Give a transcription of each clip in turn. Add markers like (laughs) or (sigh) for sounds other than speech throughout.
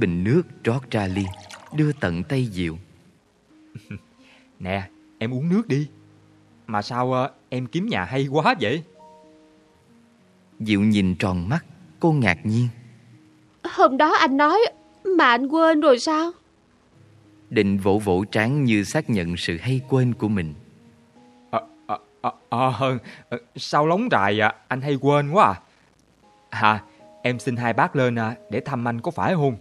bình nước rót ra ly, đưa tận tay Diệu. (laughs) Nè, em uống nước đi. Mà sao ờ, em kiếm nhà hay quá vậy? Diệu nhìn tròn mắt, cô ngạc nhiên. Hôm đó anh nói mà anh quên rồi sao? Định vỗ vỗ trán như xác nhận sự hay quên của mình. Ờ, à, à, à, à, sao lóng rài à, anh hay quên quá à? À, em xin hai bác lên à, để thăm anh có phải không?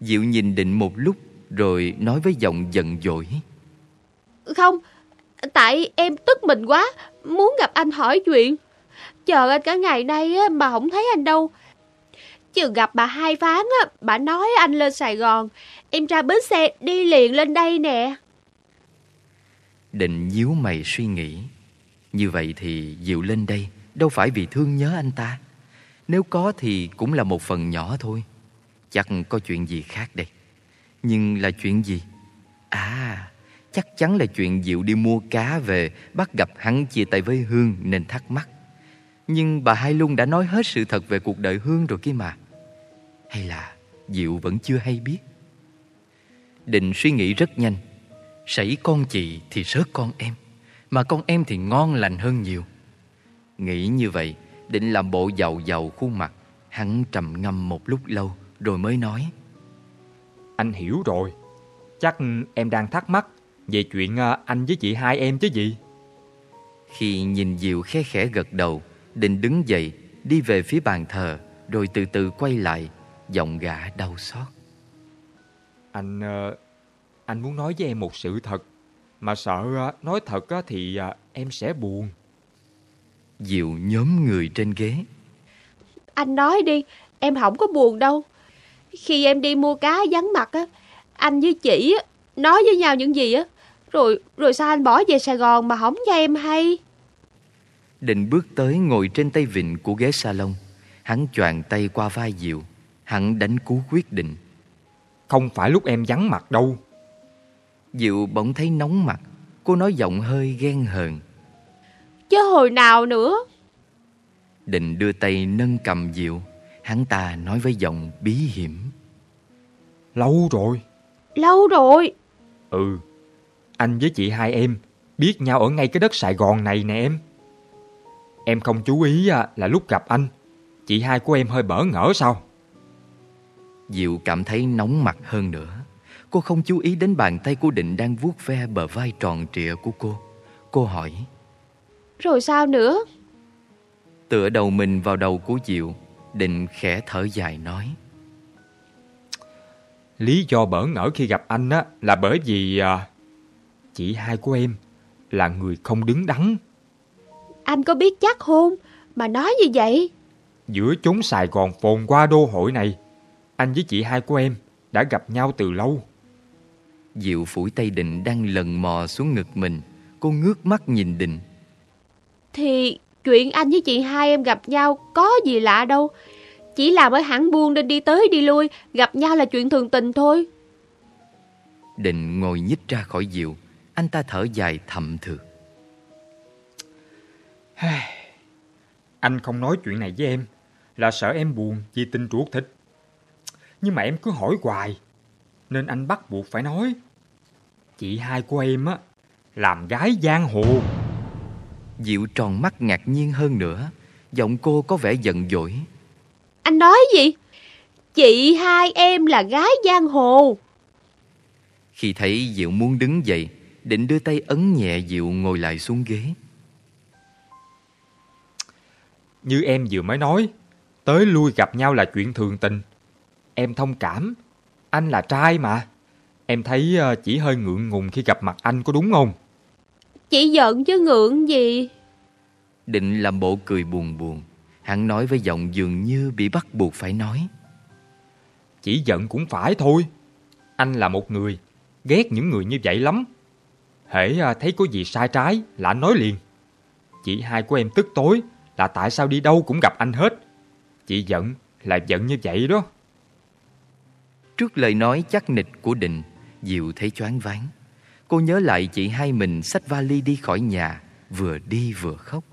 Diệu nhìn định một lúc rồi nói với giọng giận dỗi. Không, tại em tức mình quá, muốn gặp anh hỏi chuyện. Chờ anh cả ngày nay mà không thấy anh đâu. Chứ gặp bà hai phán, bà nói anh lên Sài Gòn. Em ra bến xe đi liền lên đây nè. Định nhíu mày suy nghĩ. Như vậy thì Diệu lên đây đâu phải vì thương nhớ anh ta. Nếu có thì cũng là một phần nhỏ thôi. Chắc có chuyện gì khác đây. Nhưng là chuyện gì? À, chắc chắn là chuyện Diệu đi mua cá về bắt gặp hắn chia tay với Hương nên thắc mắc. Nhưng bà Hai Lung đã nói hết sự thật về cuộc đời Hương rồi kia mà. Hay là Diệu vẫn chưa hay biết? Định suy nghĩ rất nhanh. Sảy con chị thì sớt con em. Mà con em thì ngon lành hơn nhiều. Nghĩ như vậy, định làm bộ giàu giàu khuôn mặt. Hắn trầm ngâm một lúc lâu rồi mới nói. Anh hiểu rồi. Chắc em đang thắc mắc về chuyện à, anh với chị hai em chứ gì. Khi nhìn Diệu khe khẽ gật đầu, định đứng dậy, đi về phía bàn thờ, rồi từ từ quay lại, giọng gã đau xót. Anh uh, anh muốn nói với em một sự thật, mà sợ uh, nói thật thì uh, em sẽ buồn. Diệu nhóm người trên ghế. Anh nói đi, em không có buồn đâu. Khi em đi mua cá vắng mặt á, anh với chị á, nói với nhau những gì á, rồi rồi sao anh bỏ về Sài Gòn mà không cho em hay? Định bước tới ngồi trên tay vịn của ghế salon. Hắn choàng tay qua vai Diệu. Hắn đánh cú quyết định. Không phải lúc em vắng mặt đâu. Diệu bỗng thấy nóng mặt. Cô nói giọng hơi ghen hờn. Chứ hồi nào nữa? Định đưa tay nâng cầm Diệu. Hắn ta nói với giọng bí hiểm. Lâu rồi. Lâu rồi. Ừ, anh với chị hai em biết nhau ở ngay cái đất Sài Gòn này nè em. Em không chú ý à, là lúc gặp anh, chị hai của em hơi bỡ ngỡ sao? Diệu cảm thấy nóng mặt hơn nữa. Cô không chú ý đến bàn tay của Định đang vuốt ve bờ vai tròn trịa của cô. Cô hỏi. Rồi sao nữa? Tựa đầu mình vào đầu của Diệu, Định khẽ thở dài nói. Lý do bỡ ngỡ khi gặp anh á là bởi vì à, chị hai của em là người không đứng đắn. Anh có biết chắc không? Mà nói như vậy. Giữa chốn Sài Gòn phồn qua đô hội này, anh với chị hai của em đã gặp nhau từ lâu. Diệu phủi tay Định đang lần mò xuống ngực mình. Cô ngước mắt nhìn Định. Thì chuyện anh với chị hai em gặp nhau có gì lạ đâu. Chỉ làm ở hãng buôn nên đi tới đi lui, gặp nhau là chuyện thường tình thôi. Định ngồi nhích ra khỏi Diệu. Anh ta thở dài thầm thượt. Anh không nói chuyện này với em là sợ em buồn vì tình ruột thịt. Nhưng mà em cứ hỏi hoài, nên anh bắt buộc phải nói. Chị hai của em á, làm gái giang hồ. Diệu tròn mắt ngạc nhiên hơn nữa, giọng cô có vẻ giận dỗi. Anh nói gì? Chị hai em là gái giang hồ. Khi thấy Diệu muốn đứng dậy, định đưa tay ấn nhẹ Diệu ngồi lại xuống ghế. Như em vừa mới nói, tới lui gặp nhau là chuyện thường tình. Em thông cảm, anh là trai mà. Em thấy ờ, chỉ hơi ngượng ngùng khi gặp mặt anh có đúng không? Chị giận chứ ngượng gì? Định làm bộ cười buồn buồn. Hắn nói với giọng dường như bị bắt buộc phải nói. Chỉ giận cũng phải thôi. Anh là một người, ghét những người như vậy lắm. Hễ ờ, thấy có gì sai trái là anh nói liền. Chị hai của em tức tối là tại sao đi đâu cũng gặp anh hết. Chị giận là giận như vậy đó. Trước lời nói chắc nịch của Định, Diệu thấy choáng váng. Cô nhớ lại chị hai mình xách vali đi khỏi nhà, vừa đi vừa khóc.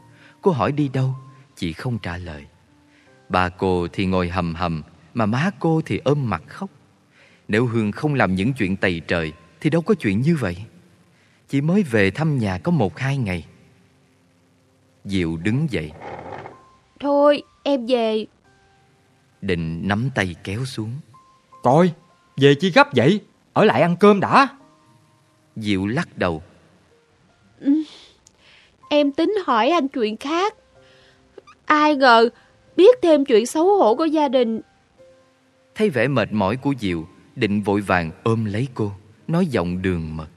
Cô hỏi đi đâu, chị không trả lời. Bà cô thì ngồi hầm hầm, mà má cô thì ôm mặt khóc. Nếu Hương không làm những chuyện tày trời thì đâu có chuyện như vậy. Chỉ mới về thăm nhà có một hai ngày. Diệu đứng dậy. Thôi, em về. Định nắm tay kéo xuống. Coi, về chi gấp vậy? Ở lại ăn cơm đã. Diệu lắc đầu. Em tính hỏi anh chuyện khác. Ai ngờ, biết thêm chuyện xấu hổ của gia đình. Thấy vẻ mệt mỏi của Diệu, định vội vàng ôm lấy cô, nói giọng đường mật.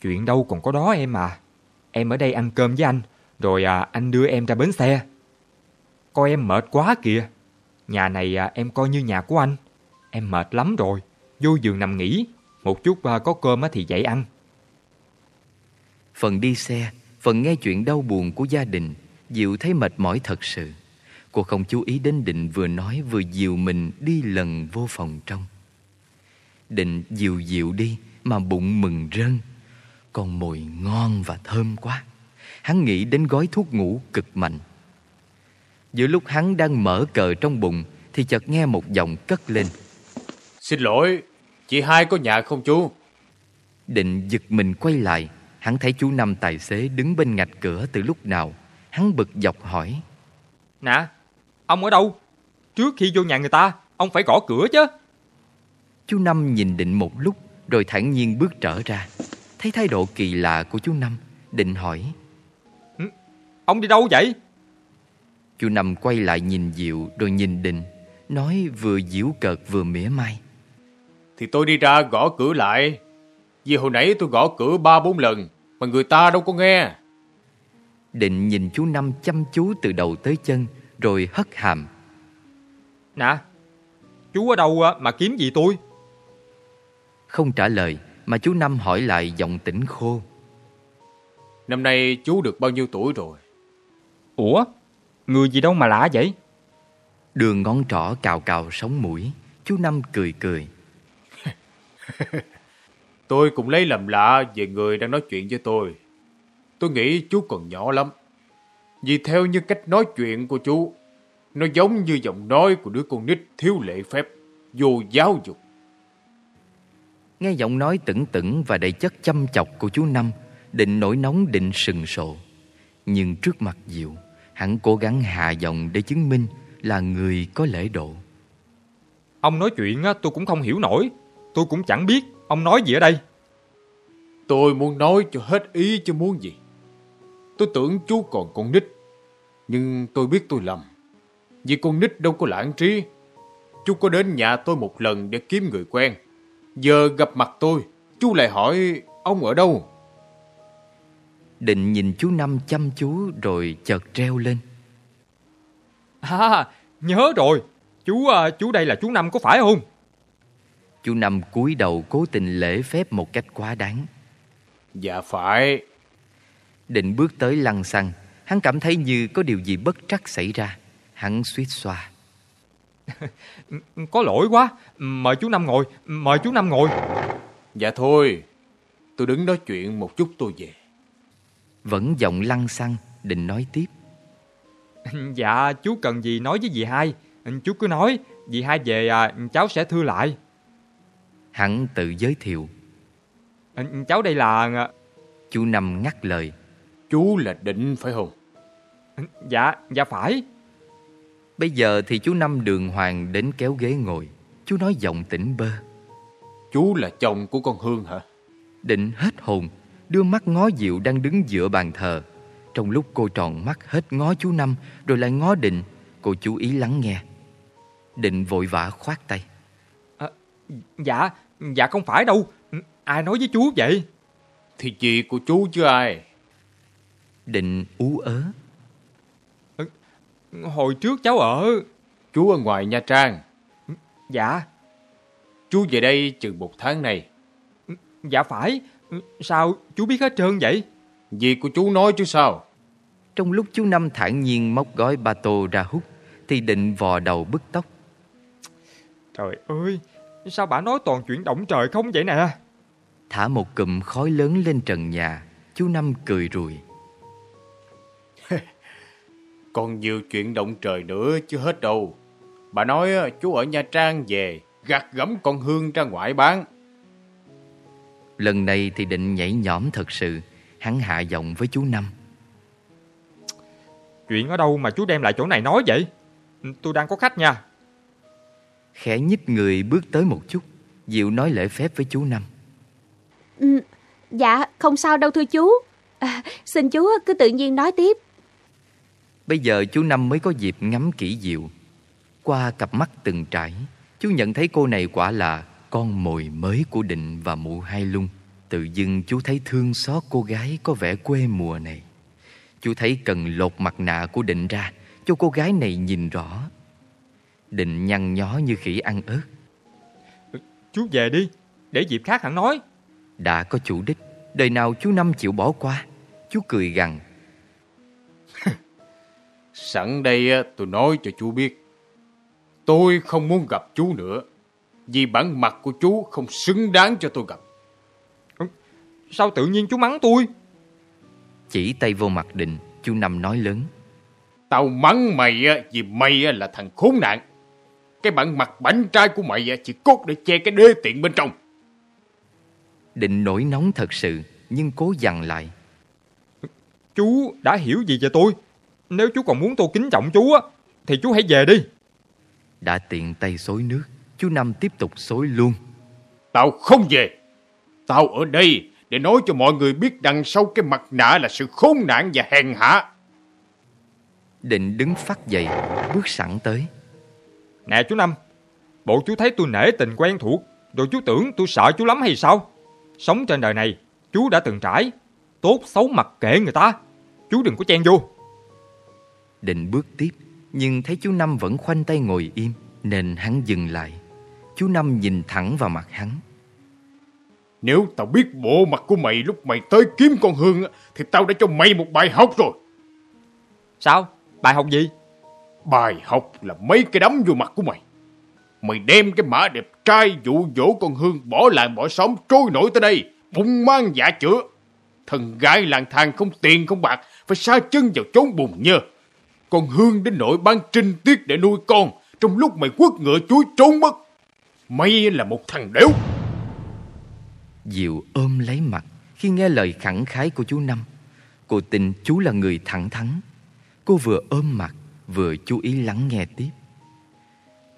Chuyện đâu còn có đó em à. Em ở đây ăn cơm với anh, rồi à, anh đưa em ra bến xe. Coi em mệt quá kìa. Nhà này à, em coi như nhà của anh. Em mệt lắm rồi. Vô giường nằm nghỉ. Một chút à, có cơm á thì dậy ăn. Phần đi xe, phần nghe chuyện đau buồn của gia đình, Diệu thấy mệt mỏi thật sự. Cô không chú ý đến Định vừa nói vừa dìu mình đi lần vô phòng trong. Định dìu dịu đi mà bụng mừng rơn. Còn mùi ngon và thơm quá. Hắn nghĩ đến gói thuốc ngủ cực mạnh. Giữa lúc hắn đang mở cờ trong bụng thì chợt nghe một giọng cất lên. Xin lỗi, chị hai có nhà không chú? Định giật mình quay lại, hắn thấy chú Năm tài xế đứng bên ngạch cửa từ lúc nào. Hắn bực dọc hỏi. Nè, ông ở đâu? Trước khi vô nhà người ta, ông phải gõ cửa chứ. Chú Năm nhìn Định một lúc rồi thản nhiên bước trở ra. Thấy thái độ kỳ lạ của chú Năm, Định hỏi. Ông đi đâu vậy? Chú Năm quay lại nhìn Diệu rồi nhìn Định, nói vừa giễu cợt vừa mỉa mai. Thì tôi đi ra gõ cửa lại. Vì hồi nãy tôi gõ cửa ba bốn lần, mà người ta đâu có nghe. Định nhìn chú Năm chăm chú từ đầu tới chân, rồi hất hàm. Nè, chú ở đâu mà kiếm gì tôi? Không trả lời, mà chú Năm hỏi lại giọng tỉnh khô. Năm nay chú được bao nhiêu tuổi rồi? Ủa, người gì đâu mà lạ vậy? Đường ngón trỏ cào cào sống mũi, chú Năm cười cười. (laughs) Tôi cũng lấy làm lạ về người đang nói chuyện với tôi. Tôi nghĩ chú còn nhỏ lắm. Vì theo như cách nói chuyện của chú, nó giống như giọng nói của đứa con nít thiếu lệ phép, vô giáo dục. Nghe giọng nói tửng tửng và đầy chất chăm chọc của chú Năm, định nổi nóng định sừng sộ. Nhưng trước mặt Diệu, hắn cố gắng hạ giọng để chứng minh là người có lễ độ. Ông nói chuyện á, tôi cũng không hiểu nổi. Tôi cũng chẳng biết ông nói gì ở đây. Tôi muốn nói cho hết ý chứ muốn gì. Tôi tưởng chú còn con nít, nhưng tôi biết tôi lầm. Vì con nít đâu có lãng trí. Chú có đến nhà tôi một lần để kiếm người quen. Giờ gặp mặt tôi, chú lại hỏi ông ở đâu? Định nhìn chú Năm chăm chú rồi chợt treo lên. À, nhớ rồi. Chú à, chú đây là chú Năm có phải không? Chú Năm cúi đầu cố tình lễ phép một cách quá đáng. Dạ phải. Định bước tới lăng xăng, hắn cảm thấy như có điều gì bất trắc xảy ra. Hắn suýt xoa. (laughs) Có lỗi quá. Mời chú Năm ngồi. Mời chú Năm ngồi. Dạ thôi, tôi đứng nói chuyện một chút tôi về. Vẫn giọng lăng xăng, định nói tiếp. Dạ, chú cần gì nói với dì hai. Chú cứ nói, dì hai về à, cháu sẽ thưa lại. Hắn tự giới thiệu. Cháu đây là... Chú Năm ngắt lời. Chú là Định phải không? Dạ, dạ phải. Bây giờ thì chú Năm đường hoàng đến kéo ghế ngồi. Chú nói giọng tỉnh bơ. Chú là chồng của con Hương hả? Định hết hồn, đưa mắt ngó Diệu đang đứng dựa bàn thờ. Trong lúc cô tròn mắt hết ngó chú Năm rồi lại ngó Định, cô chú ý lắng nghe. Định vội vã khoát tay. À, dạ, dạ không phải đâu. Ai nói với chú vậy? Thì chị của chú chứ ai? Định ú ớ. Hồi trước cháu ở... Chú ở ngoài Nha Trang. Dạ. Chú về đây chừng một tháng này. Dạ phải. Sao chú biết hết trơn vậy? Vì của chú nói chứ sao? Trong lúc chú Năm thản nhiên móc gói ba tô ra hút, thì định vò đầu bứt tóc. Trời ơi, sao bà nói toàn chuyện động trời không vậy nè? Thả một cụm khói lớn lên trần nhà, chú Năm cười rùi. (laughs) Còn nhiều chuyện động trời nữa chứ hết đâu. bà nói chú ở Nha Trang về, gặt gẫm con Hương ra ngoại bán. Lần này thì định nhảy nhõm thật sự, hắn hạ giọng với chú Năm. Chuyện ở đâu mà chú đem lại chỗ này nói vậy? Tôi đang có khách nha. Khẽ nhích người bước tới một chút, Diệu nói lễ phép với chú Năm. Ừ, dạ, không sao đâu thưa chú. À, xin chú cứ tự nhiên nói tiếp. Bây giờ chú Năm mới có dịp ngắm kỹ Diệu. Qua cặp mắt từng trải, chú nhận thấy cô này quả là con mồi mới của Định và mụ Hai Lung. Tự dưng chú thấy thương xót cô gái có vẻ quê mùa này. Chú thấy cần lột mặt nạ của Định ra cho cô gái này nhìn rõ. Định nhăn nhó như khỉ ăn ớt. Chú về đi, để dịp khác hẳn nói. Đã có chủ đích, đời nào chú Năm chịu bỏ qua. Chú cười gằn. (laughs) Sẵn đây tôi nói cho chú biết. Tôi không muốn gặp chú nữa. Vì bản mặt của chú không xứng đáng cho tôi gặp. Sao tự nhiên chú mắng tôi? Chỉ tay vô mặt định, chú Năm nói lớn. Tao mắng mày vì mày là thằng khốn nạn. Cái bản mặt bánh trai của mày chỉ cốt để che cái đê tiện bên trong. Định nổi nóng thật sự, nhưng cố dằn lại. Chú đã hiểu gì về tôi? Nếu chú còn muốn tôi kính trọng chú á, thì chú hãy về đi. Đã tiện tay xối nước, chú Năm tiếp tục xối luôn. Tao không về. Tao ở đây để nói cho mọi người biết đằng sau cái mặt nạ là sự khốn nạn và hèn hạ. Định đứng phát dậy, bước sẵn tới. Nè chú Năm, bộ chú thấy tôi nể tình quen thuộc, rồi chú tưởng tôi sợ chú lắm hay sao? Sống trên đời này, chú đã từng trải. Tốt xấu mặc kệ người ta, chú đừng có chen vô. Định bước tiếp, nhưng thấy chú Năm vẫn khoanh tay ngồi im, nên hắn dừng lại. Chú Năm nhìn thẳng vào mặt hắn. Nếu tao biết bộ mặt của mày lúc mày tới kiếm con Hương thì tao đã cho mày một bài học rồi. Sao? Bài học gì? Bài học là mấy cái đấm vô mặt của mày. Mày đem cái mã đẹp trai dụ dỗ con Hương bỏ làng bỏ xóm trôi nổi tới đây, bụng mang dạ chữa. Thần gái làng thang không tiền không bạc, phải sa chân vào chốn bùn nhơ. Con Hương đến nội ban trinh tiết để nuôi con, trong lúc mày quất ngựa chuối trốn mất. Mày là một thằng đéo. Diệu ôm lấy mặt khi nghe lời khẳng khái của chú Năm. Cô tin chú là người thẳng thắn. Cô vừa ôm mặt, vừa chú ý lắng nghe tiếp.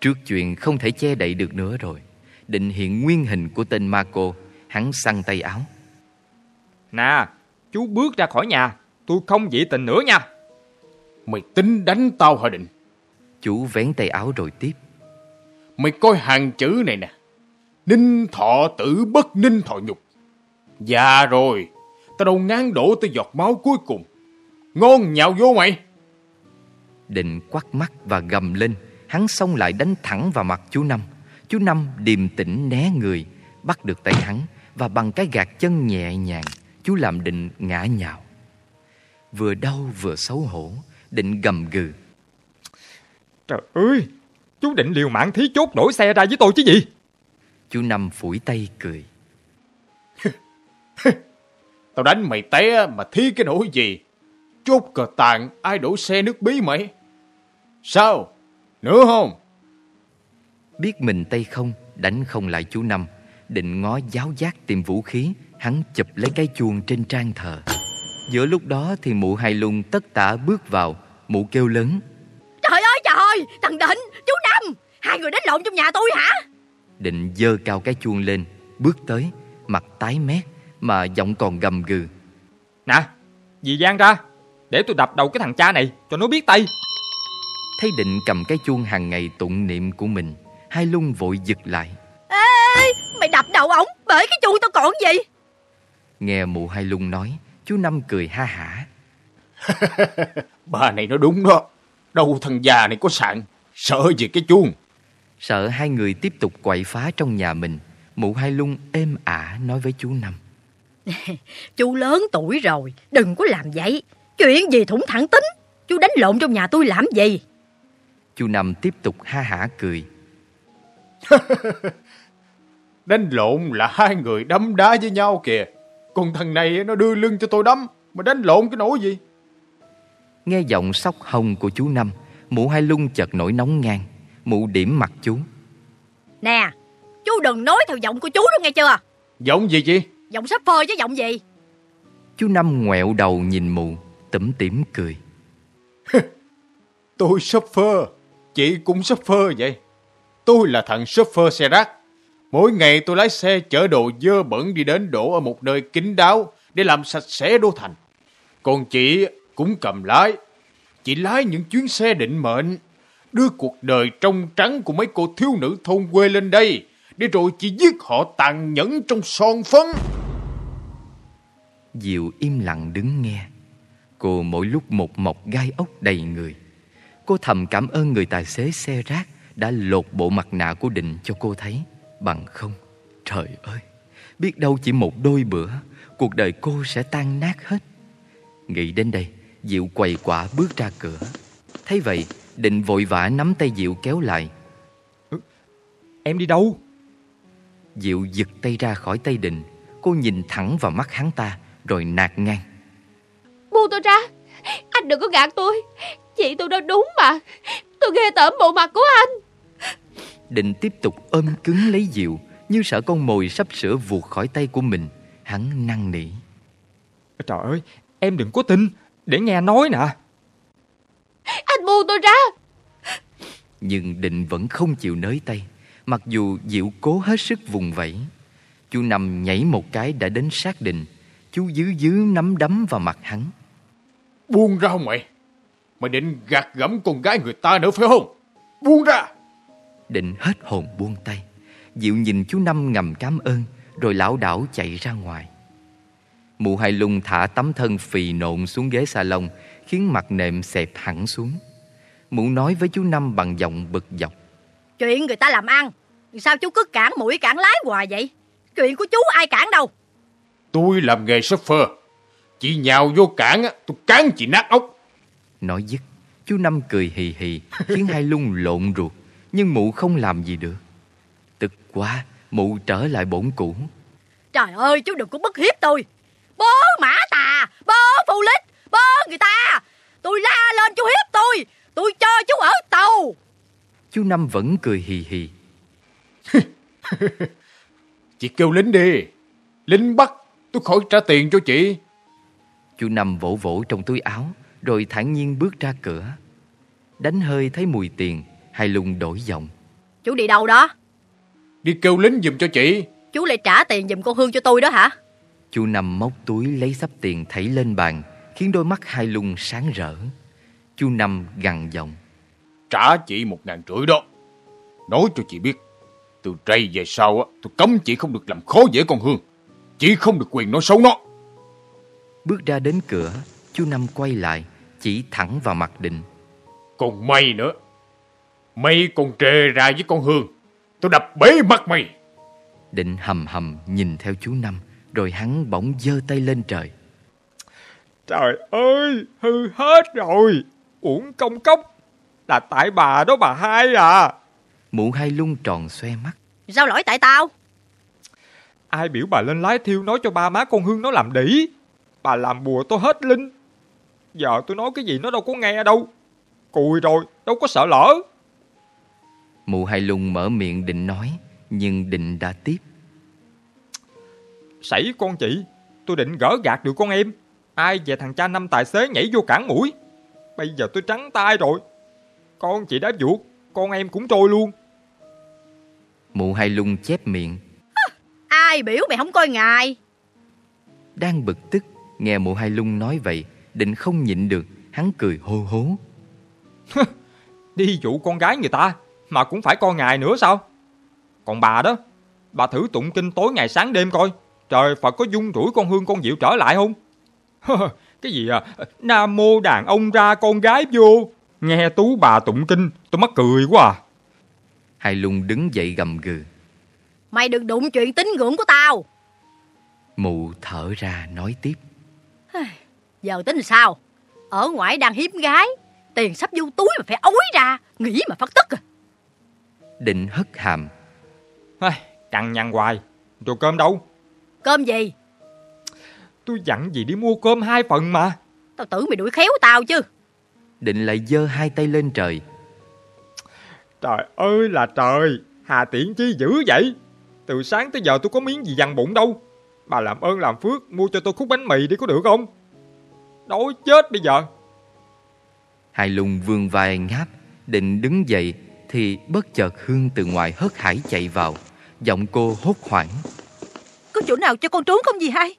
Trước chuyện không thể che đậy được nữa rồi, định hiện nguyên hình của tên ma cô, hắn săn tay áo. Nè, chú bước ra khỏi nhà, tôi không dị tình nữa nha. Mày tính đánh tao hả định? Chú vén tay áo rồi tiếp. Mày coi hàng chữ này nè. Ninh thọ tử bất ninh thọ nhục. Già rồi, tao đâu ngán đổ tới giọt máu cuối cùng. Ngon nhạo vô mày. Định quắt mắt và gầm lên, hắn xông lại đánh thẳng vào mặt chú Năm. Chú Năm điềm tĩnh né người, bắt được tay hắn và bằng cái gạt chân nhẹ nhàng, chú làm Định ngã nhào. Vừa đau vừa xấu hổ, Định gầm gừ. Trời ơi, chú định liều mạng thí chốt đổi xe ra với tôi chứ gì? Chú Năm phủi tay cười. Tao đánh mày té mà thí cái nỗi gì? Chốt cờ tàn ai đổ xe nước bí mày? Sao? Nữa không? Biết mình tay không, đánh không lại chú Năm. Định ngó giáo giác tìm vũ khí, hắn chụp lấy cái chuông trên trang thờ. Giữa lúc đó thì mụ hai lung tất tả bước vào, mụ kêu lớn. Trời ơi trời, thằng Định, chú Năm, hai người đánh lộn trong nhà tôi hả? Định dơ cao cái chuông lên, bước tới, mặt tái mét mà giọng còn gầm gừ. Nè, dì Giang ra, để tôi đập đầu cái thằng cha này cho nó biết tay. Thấy Định cầm cái chuông hàng ngày tụng niệm của mình, hai lung vội giật lại. Ê, mày đập đầu ổng, bởi cái chuông tao còn gì? Nghe mụ hai lung nói, chú Năm cười ha hả. (laughs) Bà này nói đúng đó. Đâu thằng già này có sạn, sợ gì cái chuông. Sợ hai người tiếp tục quậy phá trong nhà mình, mụ hai lung êm ả nói với chú Năm. (laughs) Chú lớn tuổi rồi, đừng có làm vậy. Chuyện gì thủng thẳng tính, chú đánh lộn trong nhà tôi làm gì? Chú Năm tiếp tục ha hả cười. (laughs) Đánh lộn là hai người đấm đá với nhau kìa. Còn thằng này nó đưa lưng cho tôi đấm, mà đánh lộn cái nỗi gì? Nghe giọng sóc hồng của chú Năm, mụ hai lung chợt nổi nóng ngang. Mụ điểm mặt chú Nè, chú đừng nói theo giọng của chú đó nghe chưa? Giọng gì chị? Giọng sắp phơi chứ giọng gì? Chú Năm ngoẹo đầu nhìn mụ Tủm tỉm cười (laughs) Tôi shopper, chị cũng shopper vậy. Tôi là thằng shopper xe rác. Mỗi ngày tôi lái xe chở đồ dơ bẩn đi đến đổ ở một nơi kín đáo để làm sạch sẽ đô thành. Còn chị cũng cầm lái. Chị lái những chuyến xe định mệnh, đưa cuộc đời trong trắng của mấy cô thiếu nữ thôn quê lên đây, để rồi chị giết họ tàn nhẫn trong son phấn. Diệu im lặng đứng nghe Cô mỗi lúc một mọc gai ốc đầy người Cô thầm cảm ơn người tài xế xe rác Đã lột bộ mặt nạ của Định cho cô thấy. Bằng không Trời ơi Biết đâu chỉ một đôi bữa Cuộc đời cô sẽ tan nát hết. Nghĩ đến đây Diệu quầy quả bước ra cửa. Thấy vậy Định vội vã nắm tay Diệu kéo lại. Em đi đâu? Diệu giật tay ra khỏi tay Định. Cô nhìn thẳng vào mắt hắn ta Rồi nạt ngang. Buông tôi ra Anh đừng có gạt tôi. Chị tôi nói đúng mà. Tôi ghê tởm bộ mặt của anh. Định tiếp tục ôm cứng lấy Diệu Như sợ con mồi sắp sửa vụt khỏi tay của mình. Hắn năn nỉ. Trời ơi, em đừng có tin, để nghe nói nè. Anh buông tôi ra. Nhưng Định vẫn không chịu nới tay. Mặc dù Diệu cố hết sức vùng vẫy Chú Năm nhảy một cái đã đến sát Định. Chú dứ dứ nắm đấm vào mặt hắn Buông ra mày. Mày định gạt gẫm con gái người ta nữa phải không? Buông ra. Định hết hồn buông tay Diệu nhìn chú Năm ngầm cảm ơn Rồi lão đảo chạy ra ngoài Mụ hai lung thả tấm thân phì nộn xuống ghế salon Khiến mặt nệm xẹp hẳn xuống Mụ nói với chú Năm bằng giọng bực dọc Chuyện người ta làm ăn Sao chú cứ cản mũi cản lái hoài vậy Chuyện của chú ai cản đâu Tôi làm nghề shopper. Chị nhào vô cản, á, tôi cán chị nát ốc. Nói dứt Chú Năm cười hì hì Khiến hai lung lộn ruột Nhưng mụ không làm gì được Tức quá Mụ trở lại bổn cũ Trời ơi chú đừng có bức hiếp tôi Bố mã tà Bố phù lích Bố người ta Tôi la lên chú hiếp tôi Tôi cho chú ở tù Chú Năm vẫn cười hì hì (laughs) Chị kêu lính đi. Lính bắt, tôi khỏi trả tiền cho chị. Chú Năm vỗ vỗ trong túi áo Rồi thản nhiên bước ra cửa Đánh hơi thấy mùi tiền Hai lung đổi giọng Chú đi đâu đó Đi kêu lính giùm cho chị. Chú lại trả tiền giùm con Hương cho tôi đó hả Chú Năm móc túi lấy sắp tiền thảy lên bàn Khiến đôi mắt hai lung sáng rỡ Chú Năm gằn giọng Trả chị một ngàn rưỡi đó. Nói cho chị biết. Từ đây về sau, á, tôi cấm chị không được làm khó dễ con Hương. Chị không được quyền nói xấu nó. Bước ra đến cửa Chú Năm quay lại Chỉ thẳng vào mặt Định Còn mày nữa. Mày còn trề ra với con Hương. Tôi đập bể mắt mày. Định hầm hầm nhìn theo chú Năm Rồi hắn bỗng giơ tay lên trời Trời ơi, hư hết rồi. Uổng công cốc. Là tại bà đó bà hai à. Mụ hai lung tròn xoe mắt Sao lỗi tại tao Ai biểu bà lên lái thiêu nói cho ba má con Hương nó làm đỉ. Bà làm bùa tôi hết linh. Giờ tôi nói cái gì nó đâu có nghe đâu. Cùi rồi, đâu có sợ lỡ. Mụ hai lung mở miệng định nói Nhưng định đã tiếp Sảy con chị, tôi định gỡ gạt được con em. Ai về thằng cha năm tài xế nhảy vô cản mũi. Bây giờ tôi trắng tay rồi. Con chị đã vuột, con em cũng trôi luôn. Mụ hai lung chép miệng Ai biểu mày không coi ngài Đang bực tức Nghe mụ hai lung nói vậy Định không nhịn được Hắn cười hô hố Đi dụ con gái người ta mà cũng phải coi ngài nữa sao? Còn bà đó, bà thử tụng kinh tối ngày sáng đêm coi. Trời Phật có dung rủi con Hương con Diệu trở lại không? cái gì à? Nam mô đàn ông ra con gái vô. Nghe tú bà tụng kinh, tôi mắc cười quá à. Hai lung đứng dậy gầm gừ Mày đừng đụng chuyện tín ngưỡng của tao Mụ thở ra nói tiếp Giờ tính sao Ở ngoài đang hiếm gái Tiền sắp vô túi mà phải ối ra Nghĩ mà phát tức à Định hất hàm Cằn nhằn hoài. Rồi cơm đâu? Cơm gì Tôi dặn gì đi mua cơm hai phần mà. Tao tưởng mày đuổi khéo tao chứ Định lại giơ hai tay lên trời Trời ơi là trời, Hà Tiễn chi dữ vậy? Từ sáng tới giờ tôi có miếng gì dằn bụng đâu. Bà làm ơn làm phước mua cho tôi khúc bánh mì đi có được không? Đói chết bây giờ. Hai lùng vươn vai ngáp, định đứng dậy thì bất chợt Hương từ ngoài hớt hải chạy vào. Giọng cô hốt hoảng. Có chỗ nào cho con trốn không gì hay?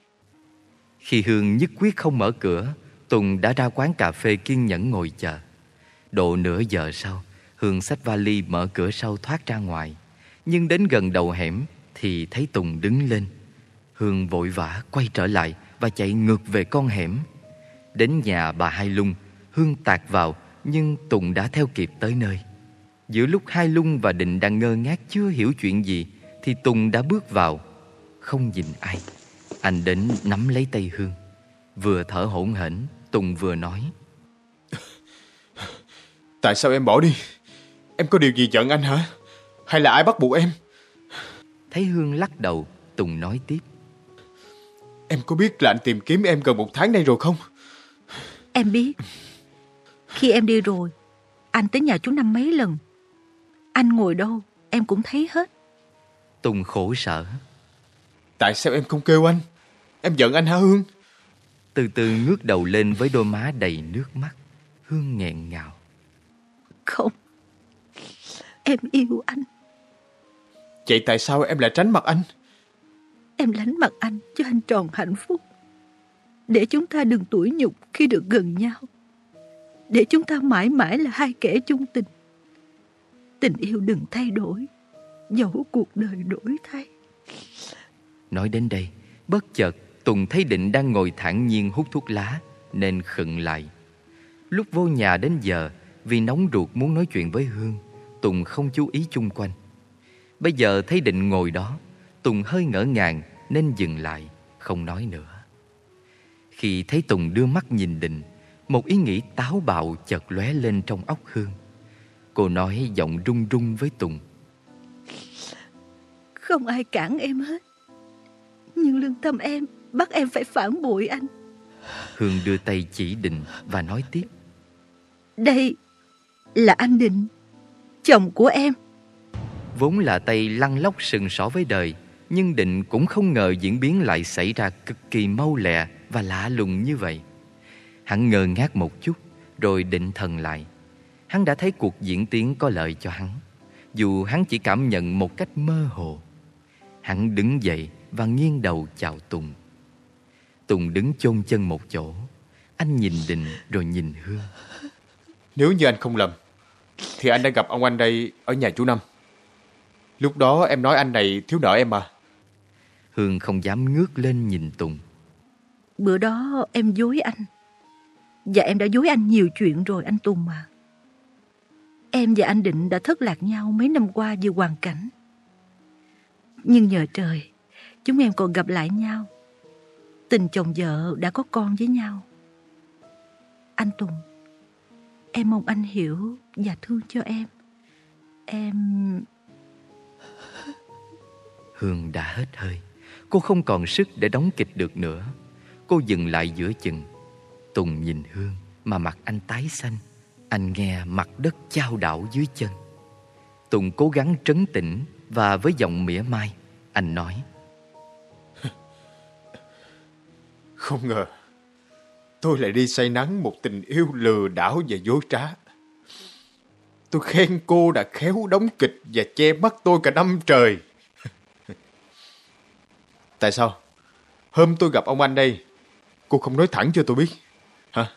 Khi Hương nhất quyết không mở cửa, Tùng đã ra quán cà phê kiên nhẫn ngồi chờ. Độ nửa giờ sau, Hương xách vali mở cửa sau thoát ra ngoài. Nhưng đến gần đầu hẻm thì thấy Tùng đứng lên. Hương vội vã quay trở lại và chạy ngược về con hẻm. Đến nhà bà Hai Lung, Hương tạt vào nhưng Tùng đã theo kịp tới nơi. Giữa lúc Hai Lung và Định đang ngơ ngác chưa hiểu chuyện gì thì Tùng đã bước vào, không nhìn ai. Anh đến nắm lấy tay Hương. Vừa thở hổn hển, Tùng vừa nói. (laughs) Tại sao em bỏ đi? Em có điều gì giận anh hả? Hay là ai bắt buộc em? Thấy Hương lắc đầu, Tùng nói tiếp. Em có biết là anh tìm kiếm em gần một tháng nay rồi không? Em biết. Khi em đi rồi, anh tới nhà chú năm mấy lần. Anh ngồi đâu, em cũng thấy hết. Tùng khổ sở. Tại sao em không kêu anh? Em giận anh hả Hương? Từ từ ngước đầu lên với đôi má đầy nước mắt. Hương nghẹn ngào. Không, em yêu anh. Vậy tại sao em lại tránh mặt anh? Em lánh mặt anh cho anh tròn hạnh phúc. Để chúng ta đừng tủi nhục khi được gần nhau. Để chúng ta mãi mãi là hai kẻ chung tình. Tình yêu đừng thay đổi, dẫu cuộc đời đổi thay. Nói đến đây, bất chợt Tùng thấy Định đang ngồi thản nhiên hút thuốc lá nên khựng lại. Lúc vô nhà đến giờ, vì nóng ruột muốn nói chuyện với Hương, Tùng không chú ý chung quanh. Bây giờ thấy Định ngồi đó, Tùng hơi ngỡ ngàng nên dừng lại, không nói nữa. Khi thấy Tùng đưa mắt nhìn Định, một ý nghĩ táo bạo chợt lóe lên trong óc Hương. Cô nói giọng run run với Tùng. Không ai cản em hết. Nhưng lương tâm em bắt em phải phản bội anh. Hương đưa tay chỉ Định và nói tiếp. Đây là anh Định, chồng của em. Vốn là tay lăn lóc sừng sỏ với đời, nhưng Định cũng không ngờ diễn biến lại xảy ra cực kỳ mau lẹ và lạ lùng như vậy. Hắn ngơ ngác một chút, rồi định thần lại. Hắn đã thấy cuộc diễn tiến có lợi cho hắn, dù hắn chỉ cảm nhận một cách mơ hồ. Hắn đứng dậy và nghiêng đầu chào Tùng. Tùng đứng chôn chân một chỗ. Anh nhìn Định rồi nhìn Hương. Nếu như anh không lầm, thì anh đã gặp ông anh đây ở nhà chú Năm. Lúc đó em nói anh này thiếu nợ em mà. Hương không dám ngước lên nhìn Tùng. Bữa đó em dối anh. Và em đã dối anh nhiều chuyện rồi anh Tùng mà. Em và anh Định đã thất lạc nhau mấy năm qua vì hoàn cảnh. Nhưng nhờ trời, chúng em còn gặp lại nhau. Tình chồng vợ đã có con với nhau. Anh Tùng, em mong anh hiểu và thương cho em. Em... Hương đã hết hơi. Cô không còn sức để đóng kịch được nữa. Cô dừng lại giữa chừng. Tùng nhìn Hương mà mặt anh tái xanh. Anh nghe mặt đất chao đảo dưới chân. Tùng cố gắng trấn tĩnh và với giọng mỉa mai, anh nói. (laughs) Không ngờ, tôi lại đi say nắng một tình yêu lừa đảo và dối trá. Tôi khen cô đã khéo đóng kịch và che mắt tôi cả năm trời. Tại sao? Hôm tôi gặp ông anh đây, cô không nói thẳng cho tôi biết. Hả?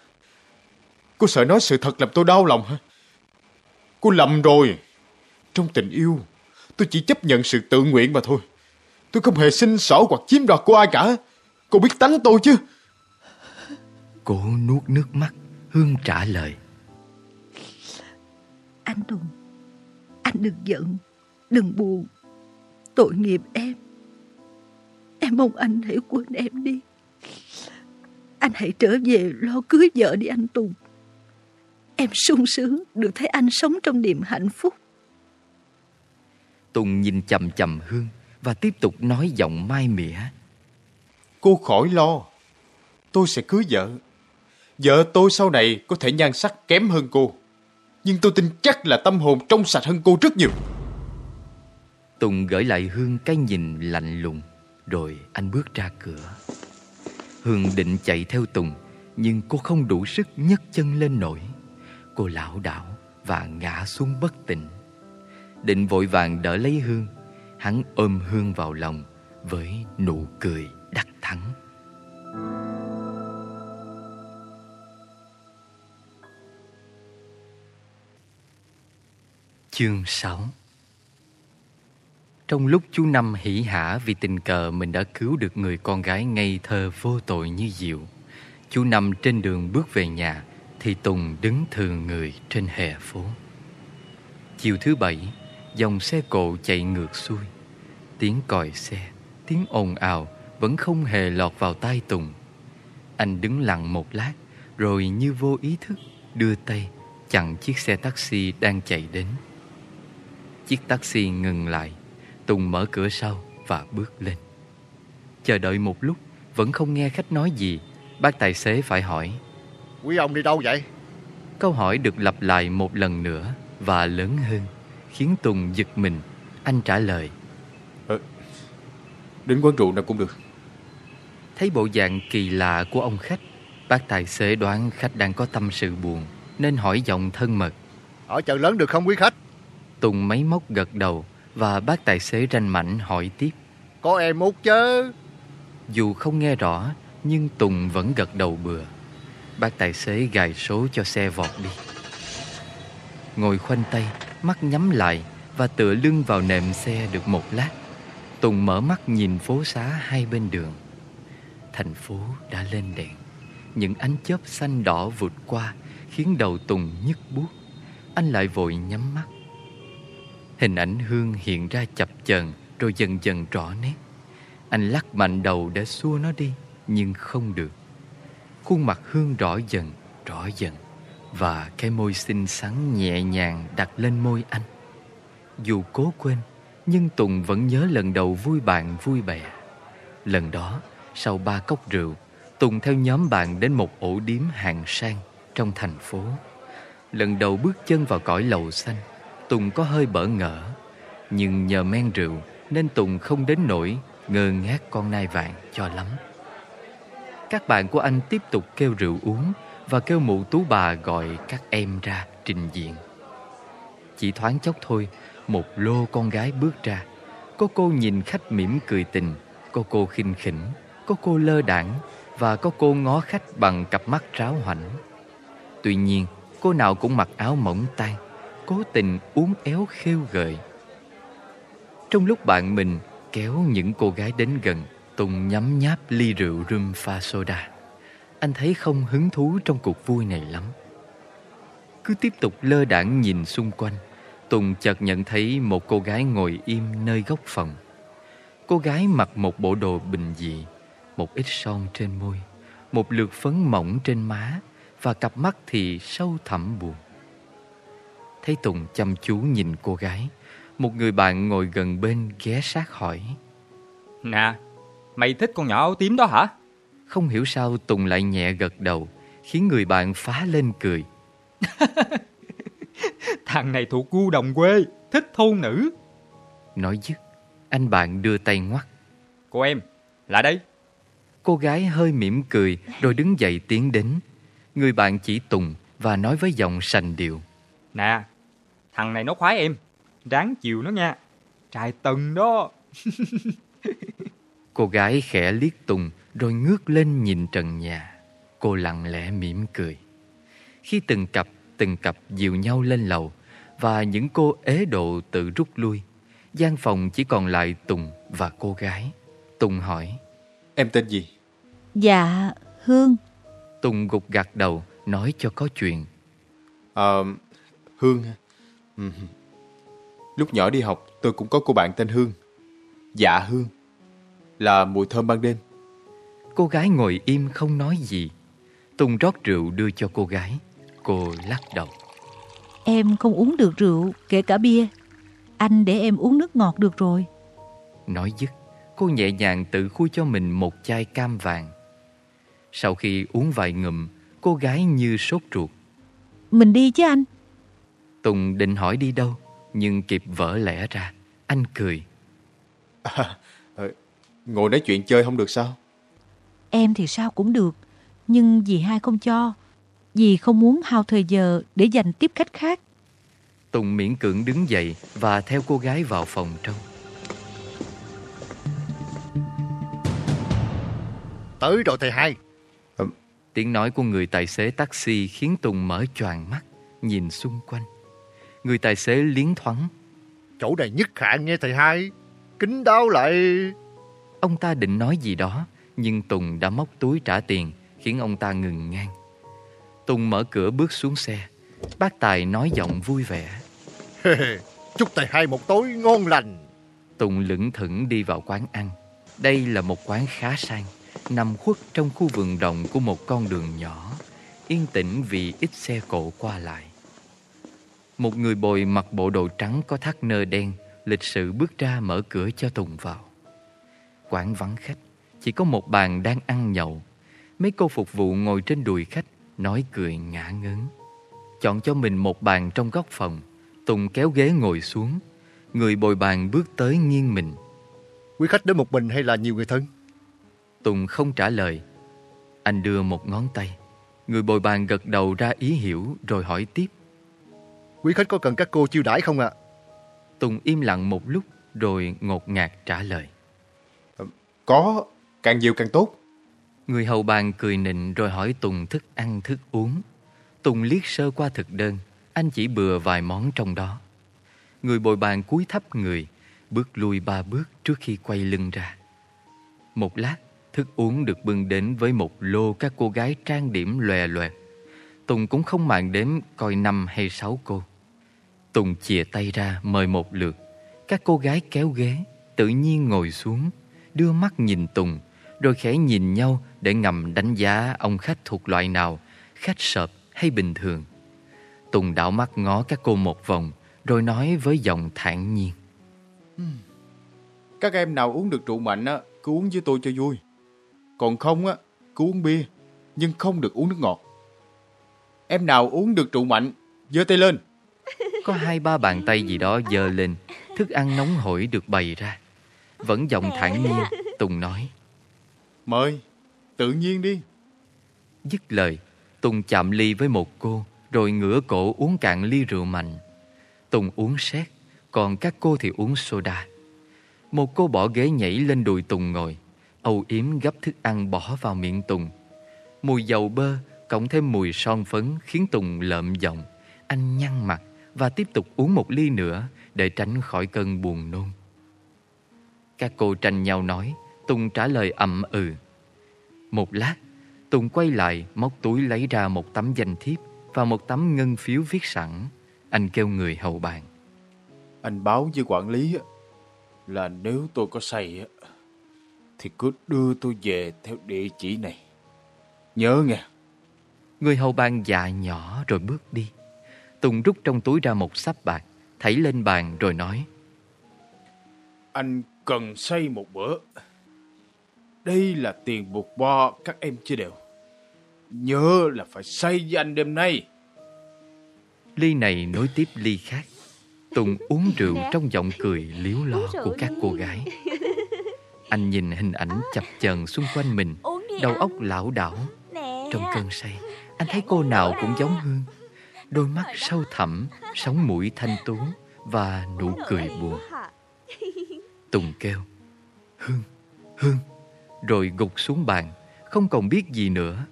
Cô sợ nói sự thật làm tôi đau lòng hả? Cô lầm rồi. Trong tình yêu, tôi chỉ chấp nhận sự tự nguyện mà thôi. Tôi không hề xin xỏ hoặc chiếm đoạt của ai cả. Cô biết tánh tôi chứ? Cô nuốt nước mắt, Hương trả lời. Anh Tùng, anh đừng giận, đừng buồn. Tội nghiệp em. Em mong anh hãy quên em đi. Anh hãy trở về lo cưới vợ đi anh Tùng. Em sung sướng được thấy anh sống trong niềm hạnh phúc. Tùng nhìn chầm chầm Hương và tiếp tục nói giọng mai mỉa. Cô khỏi lo. Tôi sẽ cưới vợ. Vợ tôi sau này có thể nhan sắc kém hơn cô. Nhưng tôi tin chắc là tâm hồn trong sạch hơn cô rất nhiều. Tùng gửi lại Hương cái nhìn lạnh lùng, rồi anh bước ra cửa. Hương định chạy theo Tùng, nhưng cô không đủ sức nhấc chân lên nổi. Cô lảo đảo và ngã xuống bất tỉnh. Định vội vàng đỡ lấy Hương, hắn ôm Hương vào lòng với nụ cười đắc thắng. Chương 6 trong lúc chú Năm hỉ hả vì tình cờ mình đã cứu được người con gái ngây thơ vô tội như Diệu, chú Năm trên đường bước về nhà thì Tùng đứng thường người trên hè phố. Chiều thứ bảy, dòng xe cộ chạy ngược xuôi. Tiếng còi xe, tiếng ồn ào vẫn không hề lọt vào tai Tùng. Anh đứng lặng một lát, rồi như vô ý thức đưa tay chặn chiếc xe taxi đang chạy đến. Chiếc taxi ngừng lại, Tùng mở cửa sau và bước lên. Chờ đợi một lúc, vẫn không nghe khách nói gì, bác tài xế phải hỏi. Quý ông đi đâu vậy? Câu hỏi được lặp lại một lần nữa và lớn hơn, khiến Tùng giật mình. Anh trả lời. Ờ, đến quán rượu nào cũng được. Thấy bộ dạng kỳ lạ của ông khách, bác tài xế đoán khách đang có tâm sự buồn, nên hỏi giọng thân mật. Ở chợ lớn được không quý khách? Tùng máy móc gật đầu và bác tài xế ranh mảnh hỏi tiếp. Có em út chứ? Dù không nghe rõ, nhưng Tùng vẫn gật đầu bừa. Bác tài xế gài số cho xe vọt đi. Ngồi khoanh tay, mắt nhắm lại và tựa lưng vào nệm xe được một lát. Tùng mở mắt nhìn phố xá hai bên đường. Thành phố đã lên đèn. Những ánh chớp xanh đỏ vụt qua khiến đầu Tùng nhức buốt. Anh lại vội nhắm mắt. Hình ảnh Hương hiện ra chập chờn rồi dần dần rõ nét. Anh lắc mạnh đầu để xua nó đi, nhưng không được. Khuôn mặt Hương rõ dần, rõ dần và cái môi xinh xắn nhẹ nhàng đặt lên môi anh. Dù cố quên, nhưng Tùng vẫn nhớ lần đầu vui bạn vui bè. Lần đó, sau ba cốc rượu, Tùng theo nhóm bạn đến một ổ điếm hàng sang trong thành phố. Lần đầu bước chân vào cõi lầu xanh, Tùng có hơi bỡ ngỡ. Nhưng nhờ men rượu nên Tùng không đến nổi ngơ ngác con nai vàng cho lắm. Các bạn của anh tiếp tục kêu rượu uống và kêu mụ tú bà gọi các em ra trình diện. Chỉ thoáng chốc thôi, một lô con gái bước ra. Có cô nhìn khách mỉm cười tình, có cô khinh khỉnh, có cô lơ đảng và có cô ngó khách bằng cặp mắt ráo hoảnh. Tuy nhiên, cô nào cũng mặc áo mỏng tay cố tình uốn éo khêu gợi. Trong lúc bạn mình kéo những cô gái đến gần, Tùng nhắm nháp ly rượu rum pha soda. Anh thấy không hứng thú trong cuộc vui này lắm. Cứ tiếp tục lơ đãng nhìn xung quanh, Tùng chợt nhận thấy một cô gái ngồi im nơi góc phòng. Cô gái mặc một bộ đồ bình dị, một ít son trên môi, một lượt phấn mỏng trên má và cặp mắt thì sâu thẳm buồn. Thấy Tùng chăm chú nhìn cô gái, một người bạn ngồi gần bên ghé sát hỏi. Nè, mày thích con nhỏ áo tím đó hả? Không hiểu sao Tùng lại nhẹ gật đầu, khiến người bạn phá lên cười. (laughs) Thằng này thuộc gu đồng quê, thích thôn nữ. Nói dứt, anh bạn đưa tay ngoắt. Cô em, lại đây. Cô gái hơi mỉm cười rồi đứng dậy tiến đến. Người bạn chỉ Tùng và nói với giọng sành điệu. Nè, thằng này nó khoái em, ráng chiều nó nha. Trai tần đó. (laughs) Cô gái khẽ liếc Tùng rồi ngước lên nhìn trần nhà. Cô lặng lẽ mỉm cười. Khi từng cặp, từng cặp dìu nhau lên lầu và những cô ế độ tự rút lui, gian phòng chỉ còn lại Tùng và cô gái. Tùng hỏi. Em tên gì? Dạ, Hương. Tùng gục gặt đầu nói cho có chuyện. Ờ, Hương. Lúc nhỏ đi học tôi cũng có cô bạn tên Hương. Dạ Hương. Là mùi thơm ban đêm. Cô gái ngồi im không nói gì. Tùng rót rượu đưa cho cô gái. Cô lắc đầu. Em không uống được rượu, kể cả bia. Anh để em uống nước ngọt được rồi. Nói dứt, cô nhẹ nhàng tự khui cho mình một chai cam vàng. Sau khi uống vài ngụm, cô gái như sốt ruột. Mình đi chứ anh. Tùng định hỏi đi đâu, nhưng kịp vỡ lẽ ra. Anh cười. À, ngồi nói chuyện chơi không được sao? Em thì sao cũng được, nhưng dì hai không cho. Dì không muốn hao thời giờ để dành tiếp khách khác. Tùng miễn cưỡng đứng dậy và theo cô gái vào phòng trong. Tới rồi thầy hai. Tiếng nói của người tài xế taxi khiến Tùng mở choàng mắt, nhìn xung quanh. Người tài xế liến thoáng. Chỗ này nhất hạn nghe thầy hai. Kính đáo lại. Ông ta định nói gì đó, nhưng Tùng đã móc túi trả tiền, khiến ông ta ngừng ngang. Tùng mở cửa bước xuống xe. Bác Tài nói giọng vui vẻ. Chúc thầy hai một tối ngon lành. Tùng lững thững đi vào quán ăn. Đây là một quán khá sang, nằm khuất trong khu vườn rộng của một con đường nhỏ, yên tĩnh vì ít xe cộ qua lại. Một người bồi mặc bộ đồ trắng có thắt nơ đen, lịch sự bước ra mở cửa cho Tùng vào. Quán vắng khách, chỉ có một bàn đang ăn nhậu. Mấy cô phục vụ ngồi trên đùi khách, nói cười ngã ngớn. Chọn cho mình một bàn trong góc phòng, Tùng kéo ghế ngồi xuống. Người bồi bàn bước tới nghiêng mình. Quý khách đến một mình hay là nhiều người thân? Tùng không trả lời. Anh đưa một ngón tay. Người bồi bàn gật đầu ra ý hiểu rồi hỏi tiếp. Quý khách có cần các cô chiêu đãi không ạ? Tùng im lặng một lúc rồi ngột ngạt trả lời. Có, càng nhiều càng tốt. Người hầu bàn cười nịnh rồi hỏi Tùng thức ăn thức uống. Tùng liếc sơ qua thực đơn, anh chỉ bừa vài món trong đó. Người bồi bàn cúi thấp người, bước lui ba bước trước khi quay lưng ra. Một lát, thức uống được bưng đến với một lô các cô gái trang điểm lòe loẹt. Tùng cũng không màng đếm coi năm hay sáu cô. Tùng chìa tay ra mời một lượt. Các cô gái kéo ghế, tự nhiên ngồi xuống, đưa mắt nhìn Tùng, rồi khẽ nhìn nhau để ngầm đánh giá ông khách thuộc loại nào, khách sợp hay bình thường. Tùng đảo mắt ngó các cô một vòng, rồi nói với giọng thản nhiên. Các em nào uống được rượu mạnh á, cứ uống với tôi cho vui. Còn không á, cứ uống bia, nhưng không được uống nước ngọt. Em nào uống được rượu mạnh, giơ tay lên. Có hai ba bàn tay gì đó dơ lên, thức ăn nóng hổi được bày ra. Vẫn giọng thản nhiên, Tùng nói. Mời, tự nhiên đi. Dứt lời, Tùng chạm ly với một cô, rồi ngửa cổ uống cạn ly rượu mạnh. Tùng uống xét, còn các cô thì uống soda. Một cô bỏ ghế nhảy lên đùi Tùng ngồi, âu yếm gấp thức ăn bỏ vào miệng Tùng. Mùi dầu bơ cộng thêm mùi son phấn khiến Tùng lợm giọng. Anh nhăn mặt và tiếp tục uống một ly nữa để tránh khỏi cơn buồn nôn. Các cô tranh nhau nói, Tùng trả lời ậm ừ. Một lát, Tùng quay lại móc túi lấy ra một tấm danh thiếp và một tấm ngân phiếu viết sẵn. Anh kêu người hầu bàn. Anh báo với quản lý là nếu tôi có say thì cứ đưa tôi về theo địa chỉ này. Nhớ nghe. Người hầu bàn dạ nhỏ rồi bước đi. Tùng rút trong túi ra một sắp bạc, thảy lên bàn rồi nói. Anh cần say một bữa. Đây là tiền buộc bo các em chia đều. Nhớ là phải say với anh đêm nay. Ly này nối tiếp ly khác. Tùng uống rượu trong giọng cười liếu lo của các cô gái. Anh nhìn hình ảnh chập chờn xung quanh mình, đầu óc lão đảo. Trong cơn say, anh thấy cô nào cũng giống Hương. Đôi mắt sâu thẳm, sống mũi thanh tú và nụ cười buồn. Tùng kêu, Hương, Hương, rồi gục xuống bàn, không còn biết gì nữa.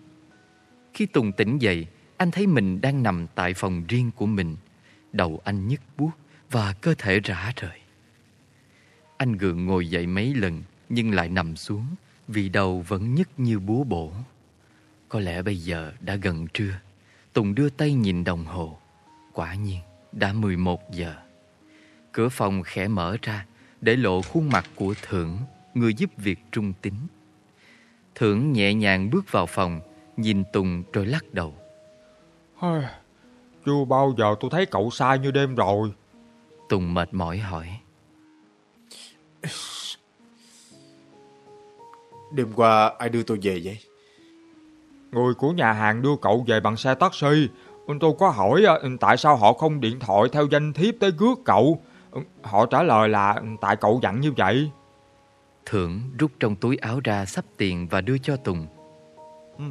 Khi Tùng tỉnh dậy, anh thấy mình đang nằm tại phòng riêng của mình. Đầu anh nhức buốt và cơ thể rã rời. Anh gượng ngồi dậy mấy lần nhưng lại nằm xuống vì đầu vẫn nhức như búa bổ. Có lẽ bây giờ đã gần trưa. Tùng đưa tay nhìn đồng hồ. Quả nhiên, đã 11 giờ. Cửa phòng khẽ mở ra để lộ khuôn mặt của Thưởng, người giúp việc trung tính. Thưởng nhẹ nhàng bước vào phòng, nhìn Tùng rồi lắc đầu. Chưa bao giờ tôi thấy cậu sai như đêm rồi. Tùng mệt mỏi hỏi. Đêm qua ai đưa tôi về vậy? Người của nhà hàng đưa cậu về bằng xe taxi. Tôi có hỏi tại sao họ không điện thoại theo danh thiếp tới rước cậu. Họ trả lời là tại cậu dặn như vậy. Thưởng rút trong túi áo ra sắp tiền và đưa cho Tùng. Ừ,